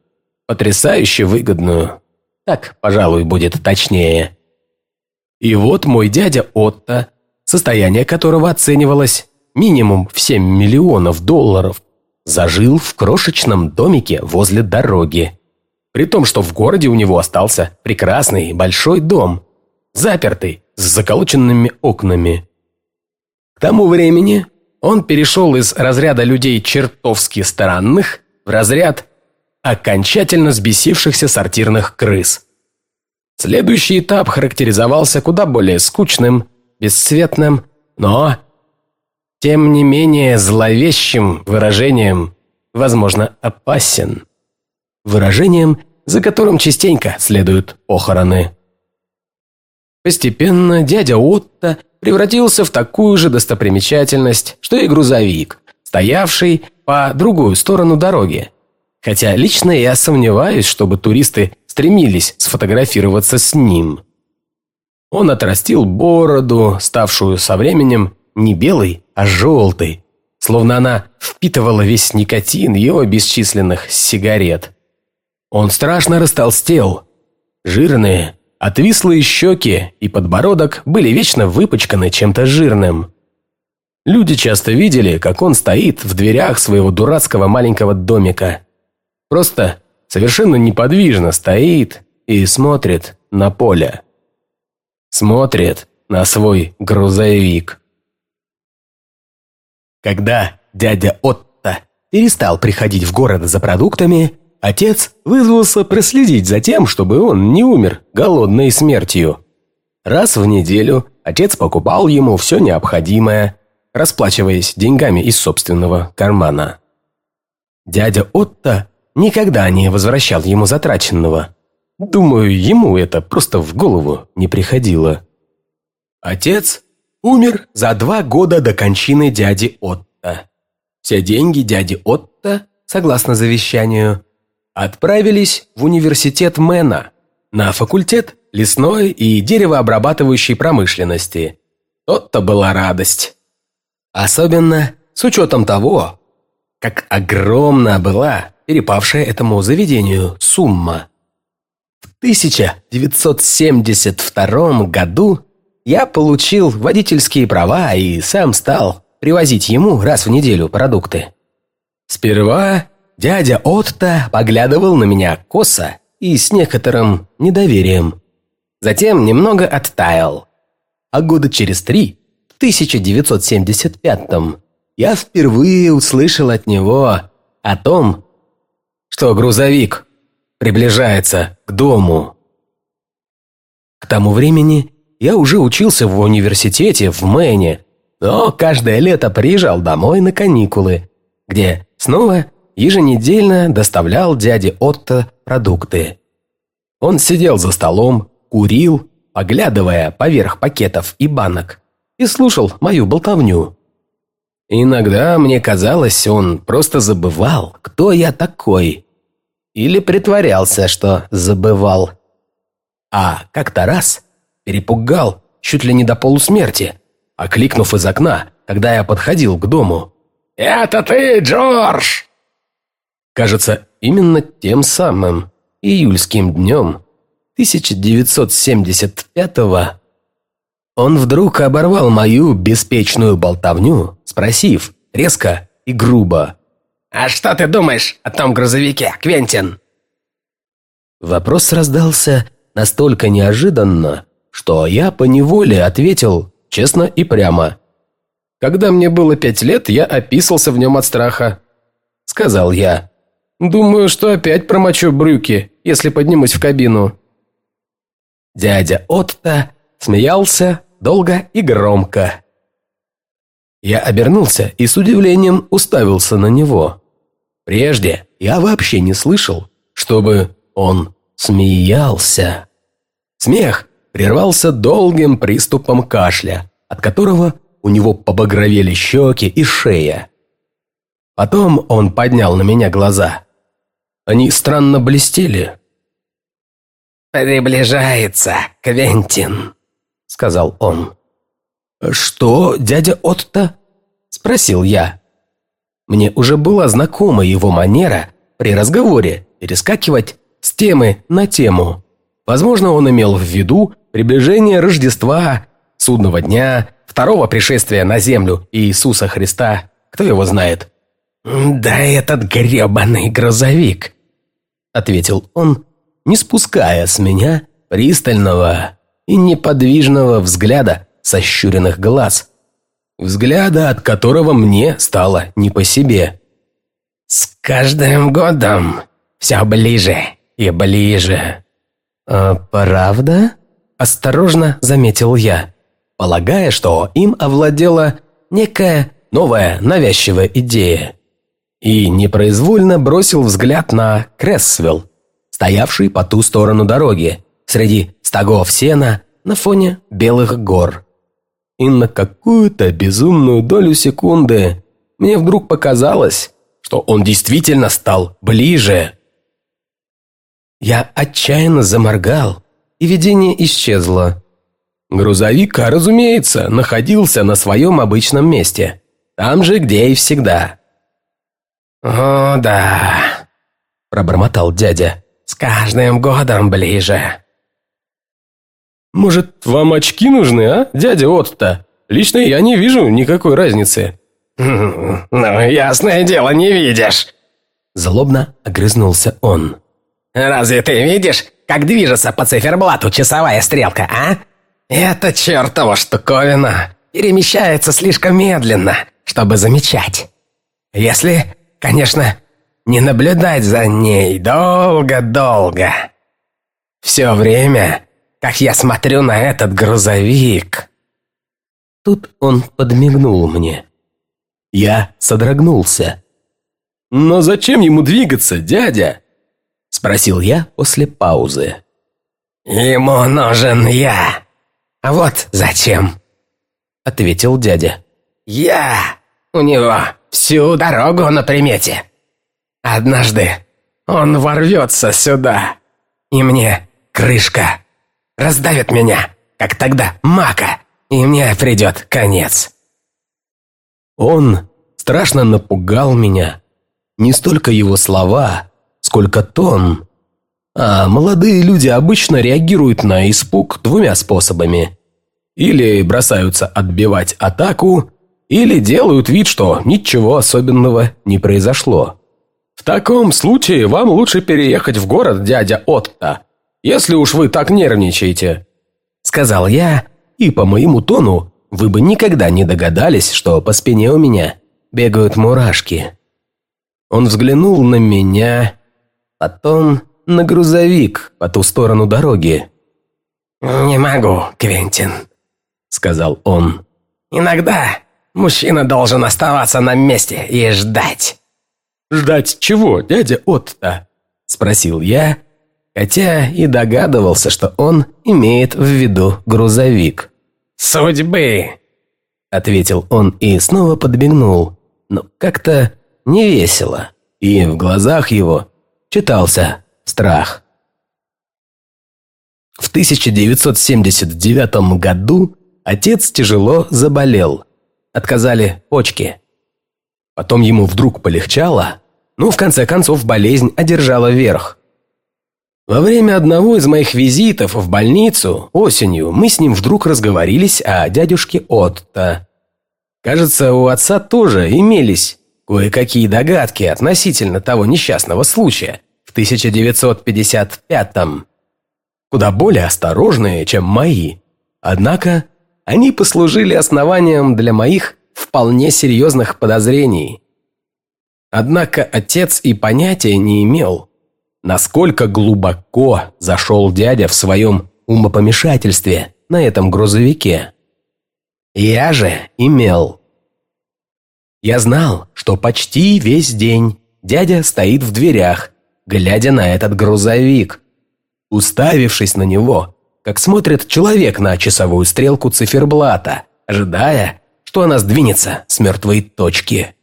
A: потрясающе выгодную. Так, пожалуй, будет точнее. И вот мой дядя Отто, состояние которого оценивалось минимум в 7 миллионов долларов, зажил в крошечном домике возле дороги. При том, что в городе у него остался прекрасный большой дом, запертый, с заколоченными окнами. К тому времени он перешел из разряда людей чертовски странных в разряд окончательно сбесившихся сортирных крыс. Следующий этап характеризовался куда более скучным, бесцветным, но, тем не менее, зловещим выражением, возможно, опасен. Выражением, за которым частенько следуют похороны. Постепенно дядя Отто превратился в такую же достопримечательность, что и грузовик, стоявший по другую сторону дороги. Хотя лично я сомневаюсь, чтобы туристы стремились сфотографироваться с ним. Он отрастил бороду, ставшую со временем не белой, а желтой, словно она впитывала весь никотин его бесчисленных сигарет. Он страшно растолстел. Жирные, отвислые щеки и подбородок были вечно выпачканы чем-то жирным. Люди часто видели, как он стоит в дверях своего дурацкого маленького домика. Просто совершенно неподвижно стоит и смотрит на поле. Смотрит на свой грузовик. Когда дядя Отто перестал приходить в город за продуктами, отец вызвался проследить за тем, чтобы он не умер голодной смертью. Раз в неделю отец покупал ему все необходимое, расплачиваясь деньгами из собственного кармана. Дядя Отто никогда не возвращал ему затраченного. Думаю, ему это просто в голову не приходило. Отец умер за два года до кончины дяди Отто. Все деньги дяди Отто, согласно завещанию, отправились в университет Мэна на факультет лесной и деревообрабатывающей промышленности. Тот-то была радость. Особенно с учетом того, как огромна была перепавшая этому заведению сумма. В 1972 году я получил водительские права и сам стал привозить ему раз в неделю продукты. Сперва дядя Отто поглядывал на меня косо и с некоторым недоверием. Затем немного оттаял. А года через три, в 1975-м, я впервые услышал от него о том, что грузовик приближается к дому. К тому времени я уже учился в университете в Мэне, но каждое лето приезжал домой на каникулы, где снова еженедельно доставлял дяде Отто продукты. Он сидел за столом, курил, поглядывая поверх пакетов и банок, и слушал мою болтовню. Иногда мне казалось, он просто забывал, кто я такой. Или притворялся, что забывал. А как-то раз перепугал чуть ли не до полусмерти, окликнув из окна, когда я подходил к дому. «Это ты, Джордж!» Кажется, именно тем самым июльским днем 1975-го он вдруг оборвал мою беспечную болтовню, спросив, резко и грубо. «А что ты думаешь о том грузовике, Квентин?» Вопрос раздался настолько неожиданно, что я поневоле ответил честно и прямо. «Когда мне было пять лет, я описался в нем от страха», — сказал я. «Думаю, что опять промочу брюки, если поднимусь в кабину». Дядя Отто смеялся долго и громко. Я обернулся и с удивлением уставился на него. Прежде я вообще не слышал, чтобы он смеялся. Смех прервался долгим приступом кашля, от которого у него побагровели щеки и шея. Потом он поднял на меня глаза. Они странно блестели.
B: «Приближается, Квентин», — сказал он.
A: «Что, дядя Отто?» — спросил я. Мне уже была знакома его манера при разговоре перескакивать с темы на тему. Возможно, он имел в виду приближение Рождества, судного дня, второго пришествия на землю Иисуса Христа, кто его знает. «Да этот гребаный грузовик», — ответил он, не спуская с меня пристального и неподвижного взгляда сощуренных глаз, взгляда, от которого мне стало не по себе. «С каждым годом все ближе и ближе». «А правда?» – осторожно заметил я, полагая, что им овладела некая новая навязчивая идея. И непроизвольно бросил взгляд на Крессвилл, стоявший по ту сторону дороги, среди стогов сена на фоне белых гор. И на какую-то безумную долю секунды мне вдруг показалось, что он действительно стал ближе. Я отчаянно заморгал, и видение исчезло. Грузовик, разумеется, находился на своем обычном месте. Там же, где и всегда.
B: «О, да», – пробормотал дядя. «С каждым годом ближе».
A: «Может, вам очки нужны, а, дядя Отто? Лично я не вижу никакой разницы».
B: «Ну, ясное дело, не видишь!»
A: Злобно огрызнулся он.
B: «Разве ты видишь, как движется по циферблату часовая стрелка, а? Эта чертова штуковина перемещается слишком медленно, чтобы замечать. Если, конечно, не наблюдать за ней долго-долго. Все время как я смотрю на этот грузовик!»
A: Тут он подмигнул мне. Я содрогнулся. «Но зачем ему двигаться, дядя?» Спросил я после паузы.
B: «Ему нужен я. А вот зачем?» Ответил дядя. «Я у него всю дорогу на примете. Однажды он ворвется сюда, и мне крышка раздавит меня, как тогда мака, и мне придет конец».
A: Он страшно напугал меня. Не столько его слова, сколько тон. А молодые люди обычно реагируют на испуг двумя способами. Или бросаются отбивать атаку, или делают вид, что ничего особенного не произошло. В таком случае вам лучше переехать в город, дядя Отто, если уж вы так нервничаете», — сказал я, и по моему тону вы бы никогда не догадались, что по спине у меня бегают мурашки. Он взглянул на меня, потом на грузовик по ту сторону дороги.
B: «Не могу, Квентин», — сказал он. «Иногда мужчина должен оставаться на месте и ждать».
A: «Ждать чего, дядя Отто?» — спросил я, хотя и догадывался, что он имеет в виду грузовик.
B: «Судьбы!» – ответил он и снова подмигнул, но как-то невесело, и в глазах его читался страх.
A: В 1979 году отец тяжело заболел, отказали почки. Потом ему вдруг полегчало, но в конце концов болезнь одержала верх – во время одного из моих визитов в больницу осенью мы с ним вдруг разговорились о дядюшке Отто. Кажется, у отца тоже имелись кое-какие догадки относительно того несчастного случая в 1955-м. Куда более осторожные, чем мои. Однако они послужили основанием для моих вполне серьезных подозрений. Однако отец и понятия не имел, насколько глубоко зашел дядя в своем умопомешательстве на этом грузовике. Я же имел. Я знал, что почти весь день дядя стоит в дверях, глядя на этот грузовик, уставившись на него, как смотрит человек на часовую стрелку циферблата, ожидая, что она сдвинется с мертвой точки.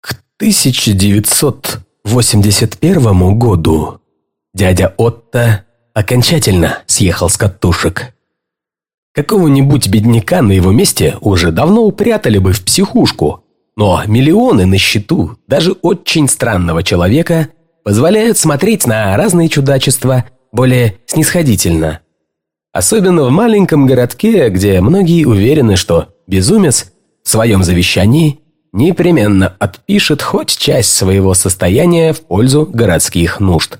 A: К 1900 81 году дядя Отто окончательно съехал с катушек. Какого-нибудь бедняка на его месте уже давно упрятали бы в психушку, но миллионы на счету даже очень странного человека позволяют смотреть на разные чудачества более снисходительно. Особенно в маленьком городке, где многие уверены, что безумец в своем завещании непременно отпишет хоть часть своего состояния в пользу городских нужд.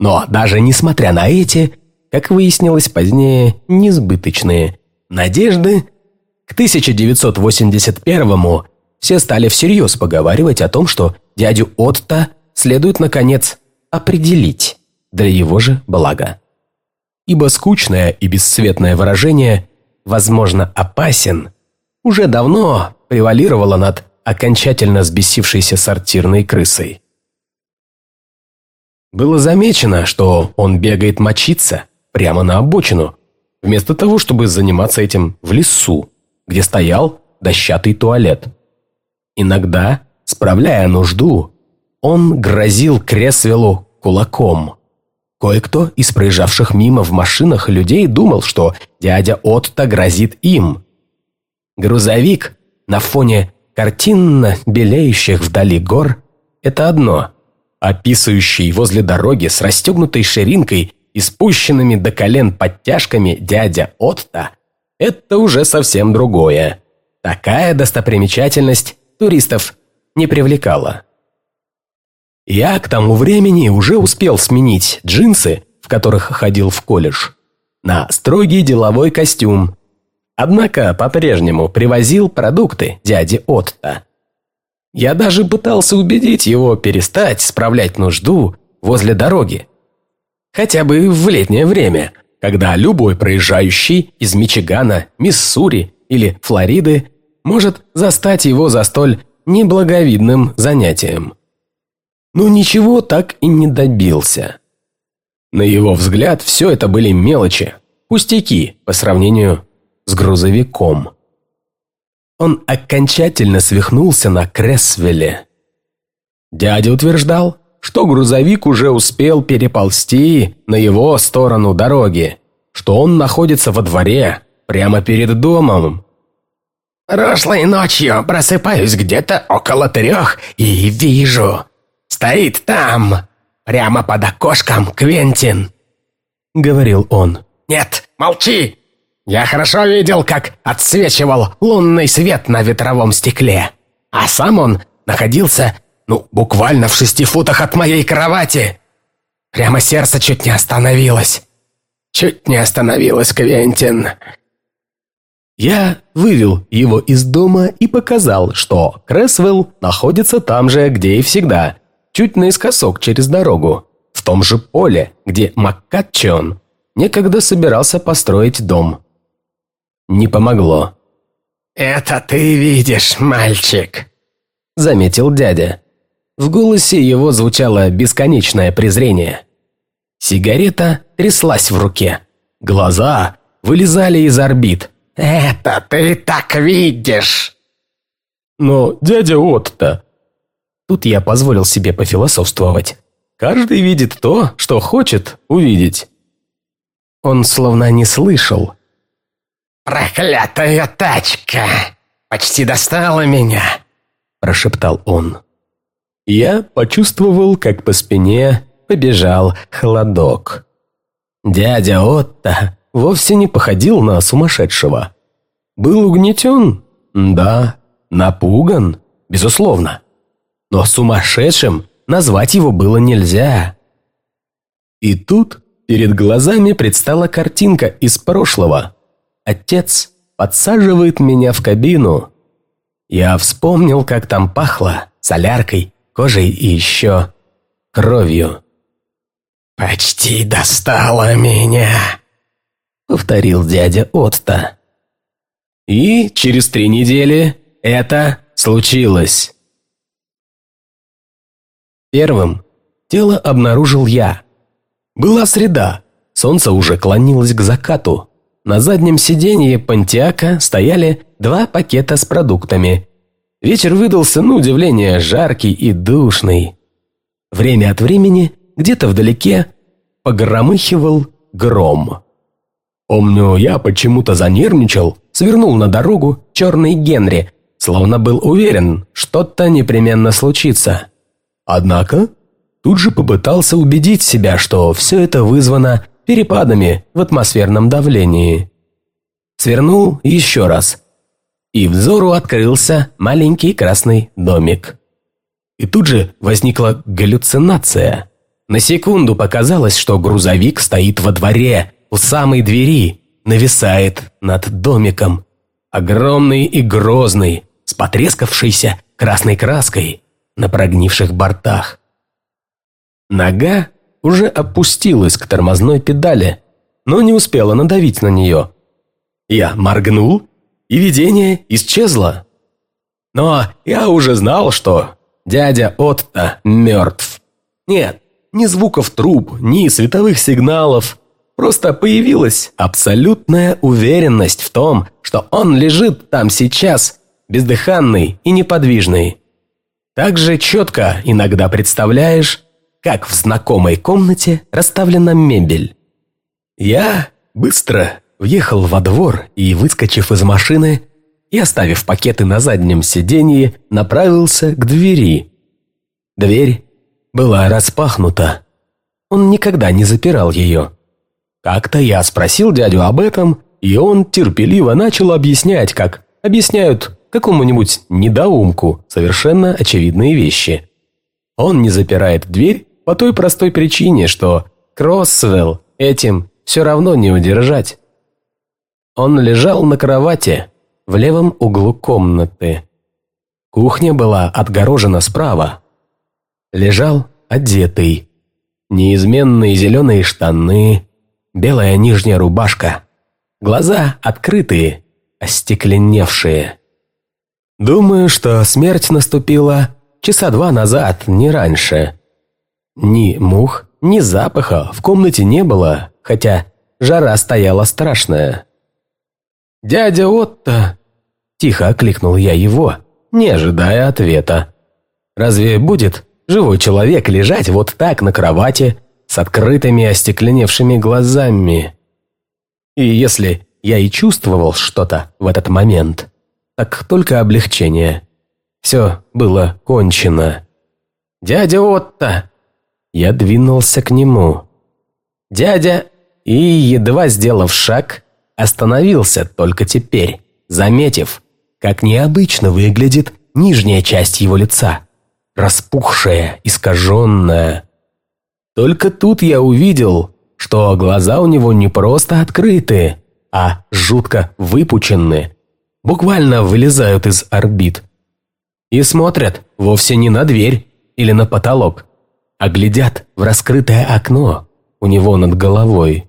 A: Но даже несмотря на эти, как выяснилось позднее, несбыточные надежды, к 1981-му все стали всерьез поговаривать о том, что дядю Отто следует, наконец, определить для его же блага. Ибо скучное и бесцветное выражение «возможно опасен» уже давно превалировало над окончательно сбесившейся сортирной крысой. Было замечено, что он бегает мочиться прямо на обочину, вместо того, чтобы заниматься этим в лесу, где стоял дощатый туалет. Иногда, справляя нужду, он грозил Кресвеллу кулаком. Кое-кто из проезжавших мимо в машинах людей думал, что дядя Отто грозит им. Грузовик на фоне картинно белеющих вдали гор – это одно – описывающий возле дороги с расстегнутой ширинкой и спущенными до колен подтяжками дядя Отто – это уже совсем другое. Такая достопримечательность туристов не привлекала. Я к тому времени уже успел сменить джинсы, в которых ходил в колледж, на строгий деловой костюм. Однако по-прежнему привозил продукты дяди Отто. Я даже пытался убедить его перестать справлять нужду возле дороги. Хотя бы в летнее время, когда любой проезжающий из Мичигана, Миссури или Флориды может застать его за столь неблаговидным занятием. Но ничего так и не добился. На его взгляд, все это были мелочи, пустяки по сравнению с грузовиком он окончательно свихнулся на Кресвеле. Дядя утверждал, что грузовик уже успел переползти на его сторону дороги, что он находится во дворе, прямо перед домом.
B: «Прошлой ночью просыпаюсь где-то около трех и вижу. Стоит там, прямо под окошком, Квентин», — говорил он. «Нет, молчи, я хорошо видел, как отсвечивал лунный свет на ветровом стекле. А сам он находился, ну, буквально в шести футах от моей кровати. Прямо сердце чуть не остановилось. Чуть не остановилось, Квентин.
A: Я вывел его из дома и показал, что Кресвелл находится там же, где и всегда, чуть наискосок через дорогу, в том же поле, где Маккатчон некогда собирался построить дом не помогло.
B: «Это ты видишь, мальчик», —
A: заметил дядя. В голосе его звучало бесконечное презрение. Сигарета тряслась в руке. Глаза вылезали из орбит.
B: «Это ты так видишь!»
A: «Но дядя Отто...» Тут я позволил себе пофилософствовать. Каждый видит то, что хочет увидеть. Он словно не слышал,
B: «Проклятая тачка! Почти достала меня!» – прошептал он.
A: Я почувствовал, как по спине побежал холодок. Дядя Отто вовсе не походил на сумасшедшего. Был угнетен? Да. Напуган? Безусловно. Но сумасшедшим назвать его было нельзя. И тут перед глазами предстала картинка из прошлого – Отец подсаживает меня в кабину. Я вспомнил, как там пахло соляркой, кожей и еще кровью.
B: «Почти достала меня», — повторил дядя Отто.
A: И через три недели это случилось. Первым тело обнаружил я. Была среда, солнце уже клонилось к закату. На заднем сиденье Пантиака стояли два пакета с продуктами. Вечер выдался, на удивление, жаркий и душный. Время от времени, где-то вдалеке, погромыхивал гром. Помню, я почему-то занервничал, свернул на дорогу черный Генри, словно был уверен, что-то непременно случится. Однако тут же попытался убедить себя, что все это вызвано перепадами в атмосферном давлении. Свернул еще раз. и взору открылся маленький красный домик. И тут же возникла галлюцинация. На секунду показалось, что грузовик стоит во дворе, у самой двери, нависает над домиком. Огромный и грозный, с потрескавшейся красной краской на прогнивших бортах. Нога уже опустилась к тормозной педали, но не успела надавить на нее. Я моргнул, и видение исчезло. Но я уже знал, что дядя Отто мертв. Нет, ни звуков труб, ни световых сигналов. Просто появилась абсолютная уверенность в том, что он лежит там сейчас, бездыханный и неподвижный. Так же четко иногда представляешь, как в знакомой комнате расставлена мебель. Я быстро въехал во двор и, выскочив из машины и оставив пакеты на заднем сиденье, направился к двери. Дверь была распахнута. Он никогда не запирал ее. Как-то я спросил дядю об этом, и он терпеливо начал объяснять, как объясняют какому-нибудь недоумку совершенно очевидные вещи. Он не запирает дверь по той простой причине, что Кроссвелл этим все равно не удержать. Он лежал на кровати в левом углу комнаты. Кухня была отгорожена справа. Лежал одетый. Неизменные зеленые штаны, белая нижняя рубашка. Глаза открытые, остекленевшие. Думаю, что смерть наступила часа два назад, не раньше. Ни мух, ни запаха в комнате не было, хотя жара стояла страшная. «Дядя Отто!» – тихо окликнул я его, не ожидая ответа. «Разве будет живой человек лежать вот так на кровати с открытыми остекленевшими глазами?» И если я и чувствовал что-то в этот момент, так только облегчение. Все было кончено. «Дядя Отто!» Я двинулся к нему. «Дядя!» И, едва сделав шаг, остановился только теперь, заметив, как необычно выглядит нижняя часть его лица, распухшая, искаженная. Только тут я увидел, что глаза у него не просто открыты, а жутко выпучены, буквально вылезают из орбит. И смотрят вовсе не на дверь или на потолок, а глядят в раскрытое окно у него над головой.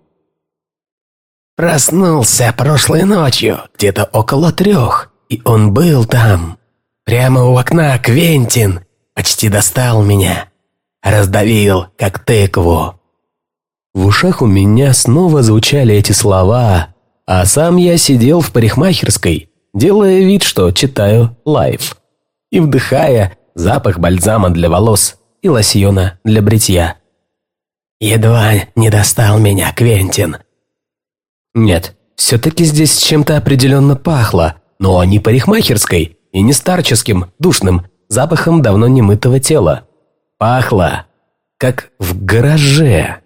A: Проснулся прошлой ночью, где-то около трех, и он был там. Прямо у окна Квентин почти достал меня. Раздавил, как тыкву. В ушах у меня снова звучали эти слова, а сам я сидел в парикмахерской, делая вид, что читаю Life, и вдыхая запах бальзама для волос и лосьона для бритья. Едва не достал меня Квентин, нет, все-таки здесь чем-то определенно пахло, но не парикмахерской и не старческим, душным запахом давно немытого тела. Пахло, как в гараже.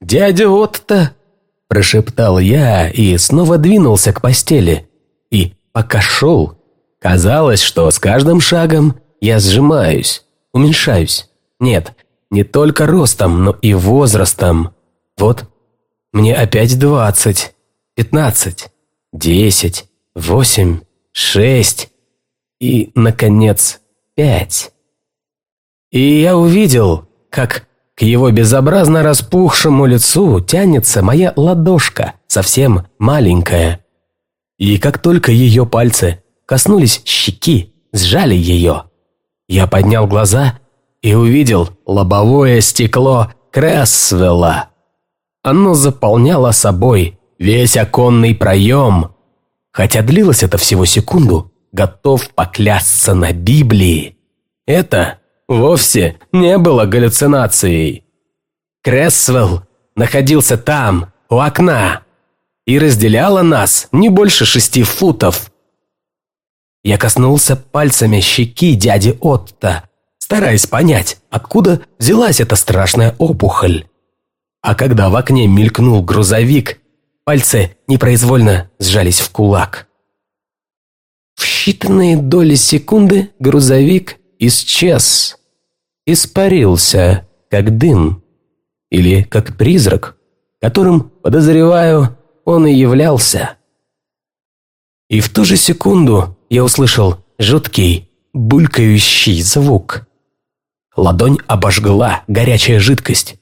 A: «Дядя Отто!» – прошептал я и снова двинулся к постели. И пока шел, казалось, что с каждым шагом я сжимаюсь, уменьшаюсь. Нет, не только ростом, но и возрастом. Вот мне опять двадцать, пятнадцать, десять, восемь, шесть и, наконец, пять. И я увидел, как к его безобразно распухшему лицу тянется моя ладошка, совсем маленькая. И как только ее пальцы коснулись щеки, сжали ее, я поднял глаза и увидел лобовое стекло Кресвелла. Оно заполняло собой весь оконный проем. Хотя длилось это всего секунду, готов поклясться на Библии. Это вовсе не было галлюцинацией. Кресвелл находился там, у окна, и разделяло нас не больше шести футов. Я коснулся пальцами щеки дяди Отто, стараясь понять, откуда взялась эта страшная опухоль. А когда в окне мелькнул грузовик, пальцы непроизвольно сжались в кулак. В считанные доли секунды грузовик исчез. Испарился, как дым. Или как призрак, которым, подозреваю, он и являлся. И в ту же секунду я услышал жуткий, булькающий звук. Ладонь обожгла горячая жидкость.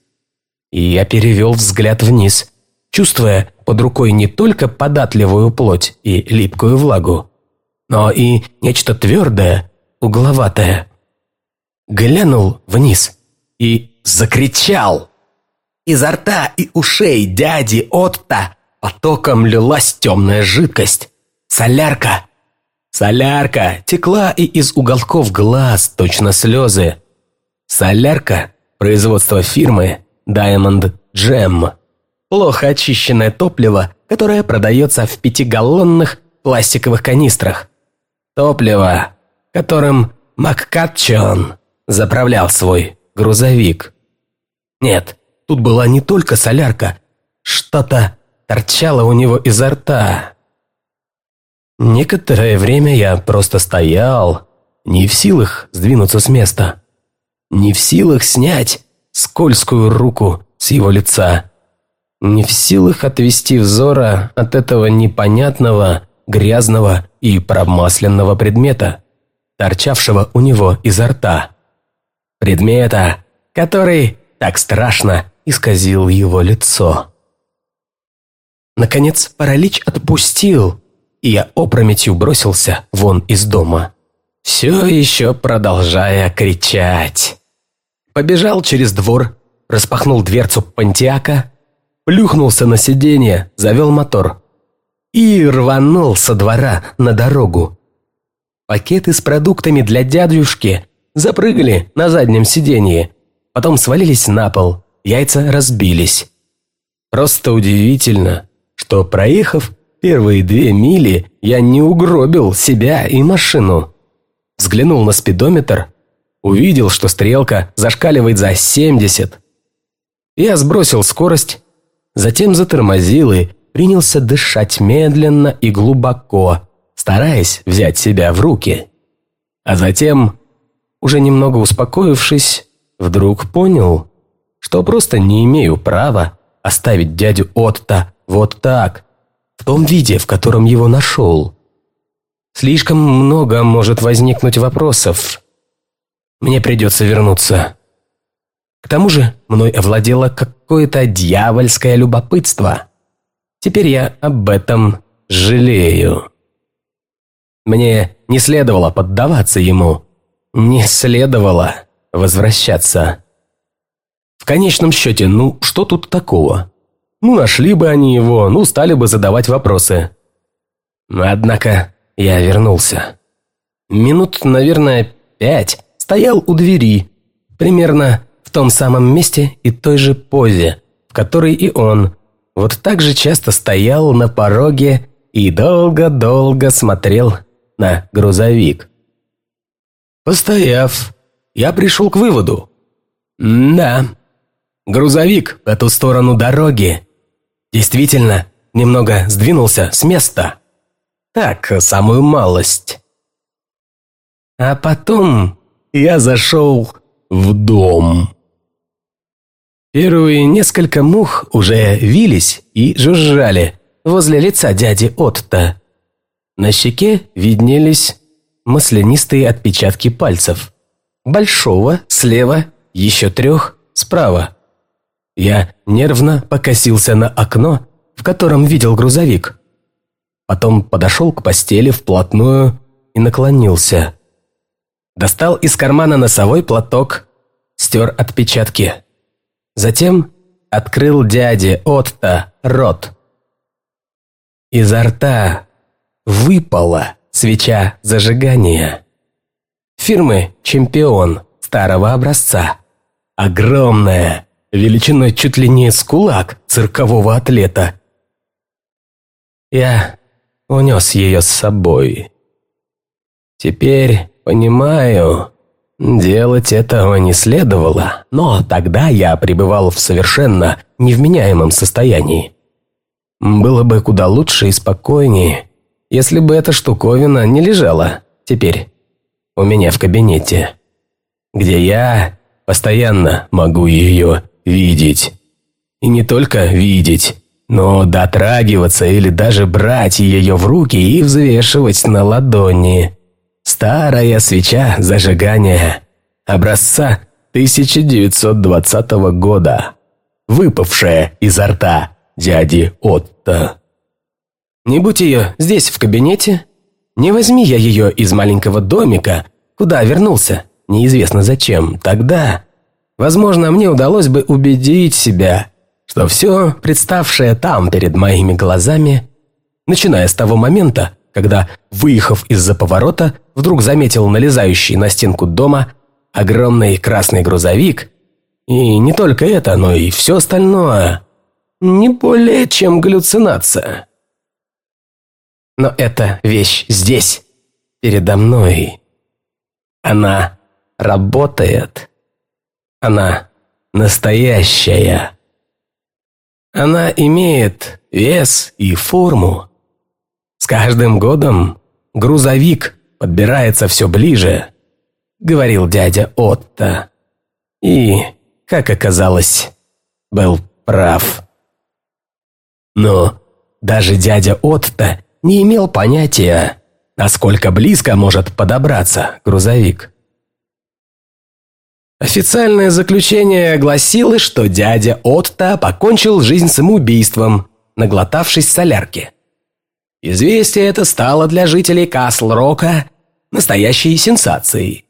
A: И я перевел взгляд вниз, чувствуя под рукой не только податливую плоть и липкую влагу, но и нечто твердое, угловатое. Глянул вниз и закричал. Изо рта и ушей дяди Отта потоком лилась темная жидкость. Солярка. Солярка текла и из уголков глаз, точно слезы. Солярка – производство фирмы Diamond Gem. Плохо очищенное топливо, которое продается в пятигаллонных пластиковых канистрах. Топливо, которым Маккатчон заправлял свой грузовик. Нет, тут была не только солярка, что-то торчало у него изо рта. Некоторое время я просто стоял, не в силах сдвинуться с места, не в силах снять скользкую руку с его лица, не в силах отвести взора от этого непонятного, грязного и промасленного предмета, торчавшего у него изо рта. Предмета, который так страшно исказил его лицо. Наконец паралич отпустил, и я опрометью бросился вон из дома. Все еще продолжая кричать. Побежал через двор, распахнул дверцу Пантиака, плюхнулся на сиденье, завел мотор и рванул со двора на дорогу. Пакеты с продуктами для дядюшки запрыгали на заднем сиденье, потом свалились на пол, яйца разбились. Просто удивительно, что проехав Первые две мили я не угробил себя и машину. Взглянул на спидометр, увидел, что стрелка зашкаливает за 70. Я сбросил скорость, затем затормозил и принялся дышать медленно и глубоко, стараясь взять себя в руки. А затем, уже немного успокоившись, вдруг понял, что просто не имею права оставить дядю Отто вот так, в том виде, в котором его нашел. Слишком много может возникнуть вопросов. Мне придется вернуться. К тому же мной овладело какое-то дьявольское любопытство. Теперь я об этом жалею. Мне не следовало поддаваться ему. Не следовало возвращаться. В конечном счете, ну что тут такого? Ну, нашли бы они его, ну, стали бы задавать вопросы. Однако я вернулся. Минут, наверное, пять стоял у двери, примерно в том самом месте и той же позе, в которой и он вот так же часто стоял на пороге и долго-долго смотрел на грузовик. Постояв, я пришел к выводу. Да, грузовик по ту сторону дороги Действительно, немного сдвинулся с места. Так, самую малость. А потом я зашел в дом. Первые несколько мух уже вились и жужжали возле лица дяди Отто. На щеке виднелись маслянистые отпечатки пальцев. Большого слева, еще трех справа. Я нервно покосился на окно, в котором видел грузовик. Потом подошел к постели вплотную и наклонился. Достал из кармана носовой платок, стер отпечатки. Затем открыл дяде Отто рот. Изо рта выпала свеча зажигания. Фирмы «Чемпион» старого образца. Огромная, величиной чуть ли не с кулак циркового атлета. Я унес ее с собой. Теперь понимаю, делать этого не следовало, но тогда я пребывал в совершенно невменяемом состоянии. Было бы куда лучше и спокойнее, если бы эта штуковина не лежала теперь у меня в кабинете, где я постоянно могу ее видеть. И не только видеть, но дотрагиваться или даже брать ее в руки и взвешивать на ладони. Старая свеча зажигания образца 1920 года, выпавшая изо рта дяди Отто. Не будь ее здесь, в кабинете, не возьми я ее из маленького домика, куда вернулся, неизвестно зачем, тогда, возможно, мне удалось бы убедить себя, что все, представшее там перед моими глазами, начиная с того момента, когда, выехав из-за поворота, вдруг заметил налезающий на стенку дома огромный красный грузовик, и не только это, но и все остальное, не более чем галлюцинация. Но эта вещь здесь, передо мной. Она работает. Она настоящая. Она имеет вес и форму. С каждым годом грузовик подбирается все ближе, говорил дядя Отто. И, как оказалось, был прав. Но даже дядя Отто не имел понятия, насколько близко может подобраться грузовик. Официальное заключение гласило, что дядя Отто покончил жизнь самоубийством, наглотавшись солярки. Известие это стало для жителей Касл-Рока настоящей сенсацией.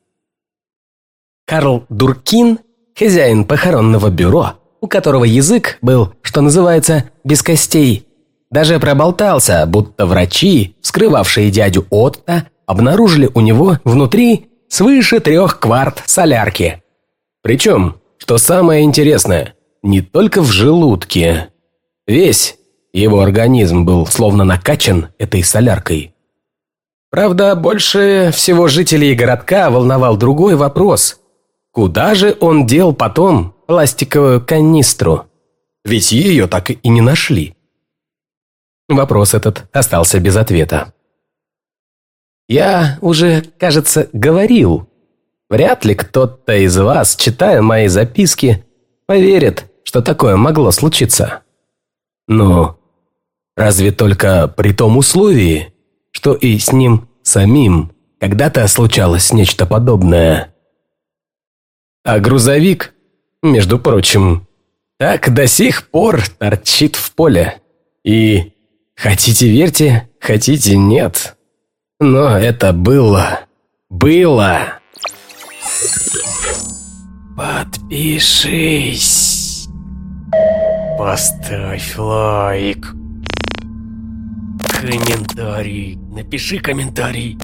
A: Карл Дуркин, хозяин похоронного бюро, у которого язык был, что называется, без костей, даже проболтался, будто врачи, вскрывавшие дядю Отто, обнаружили у него внутри свыше трех кварт солярки. Причем, что самое интересное, не только в желудке. Весь его организм был словно накачан этой соляркой. Правда, больше всего жителей городка волновал другой вопрос. Куда же он дел потом пластиковую канистру? Ведь ее так и не нашли. Вопрос этот остался без ответа. Я уже, кажется, говорил. Вряд ли кто-то из вас, читая мои записки, поверит, что такое могло случиться. Но разве только при том условии, что и с ним самим когда-то случалось нечто подобное. А грузовик, между прочим, так до сих пор торчит в поле. И Хотите верьте, хотите нет. Но это было. Было. Подпишись. Поставь лайк. Комментарий. Напиши комментарий.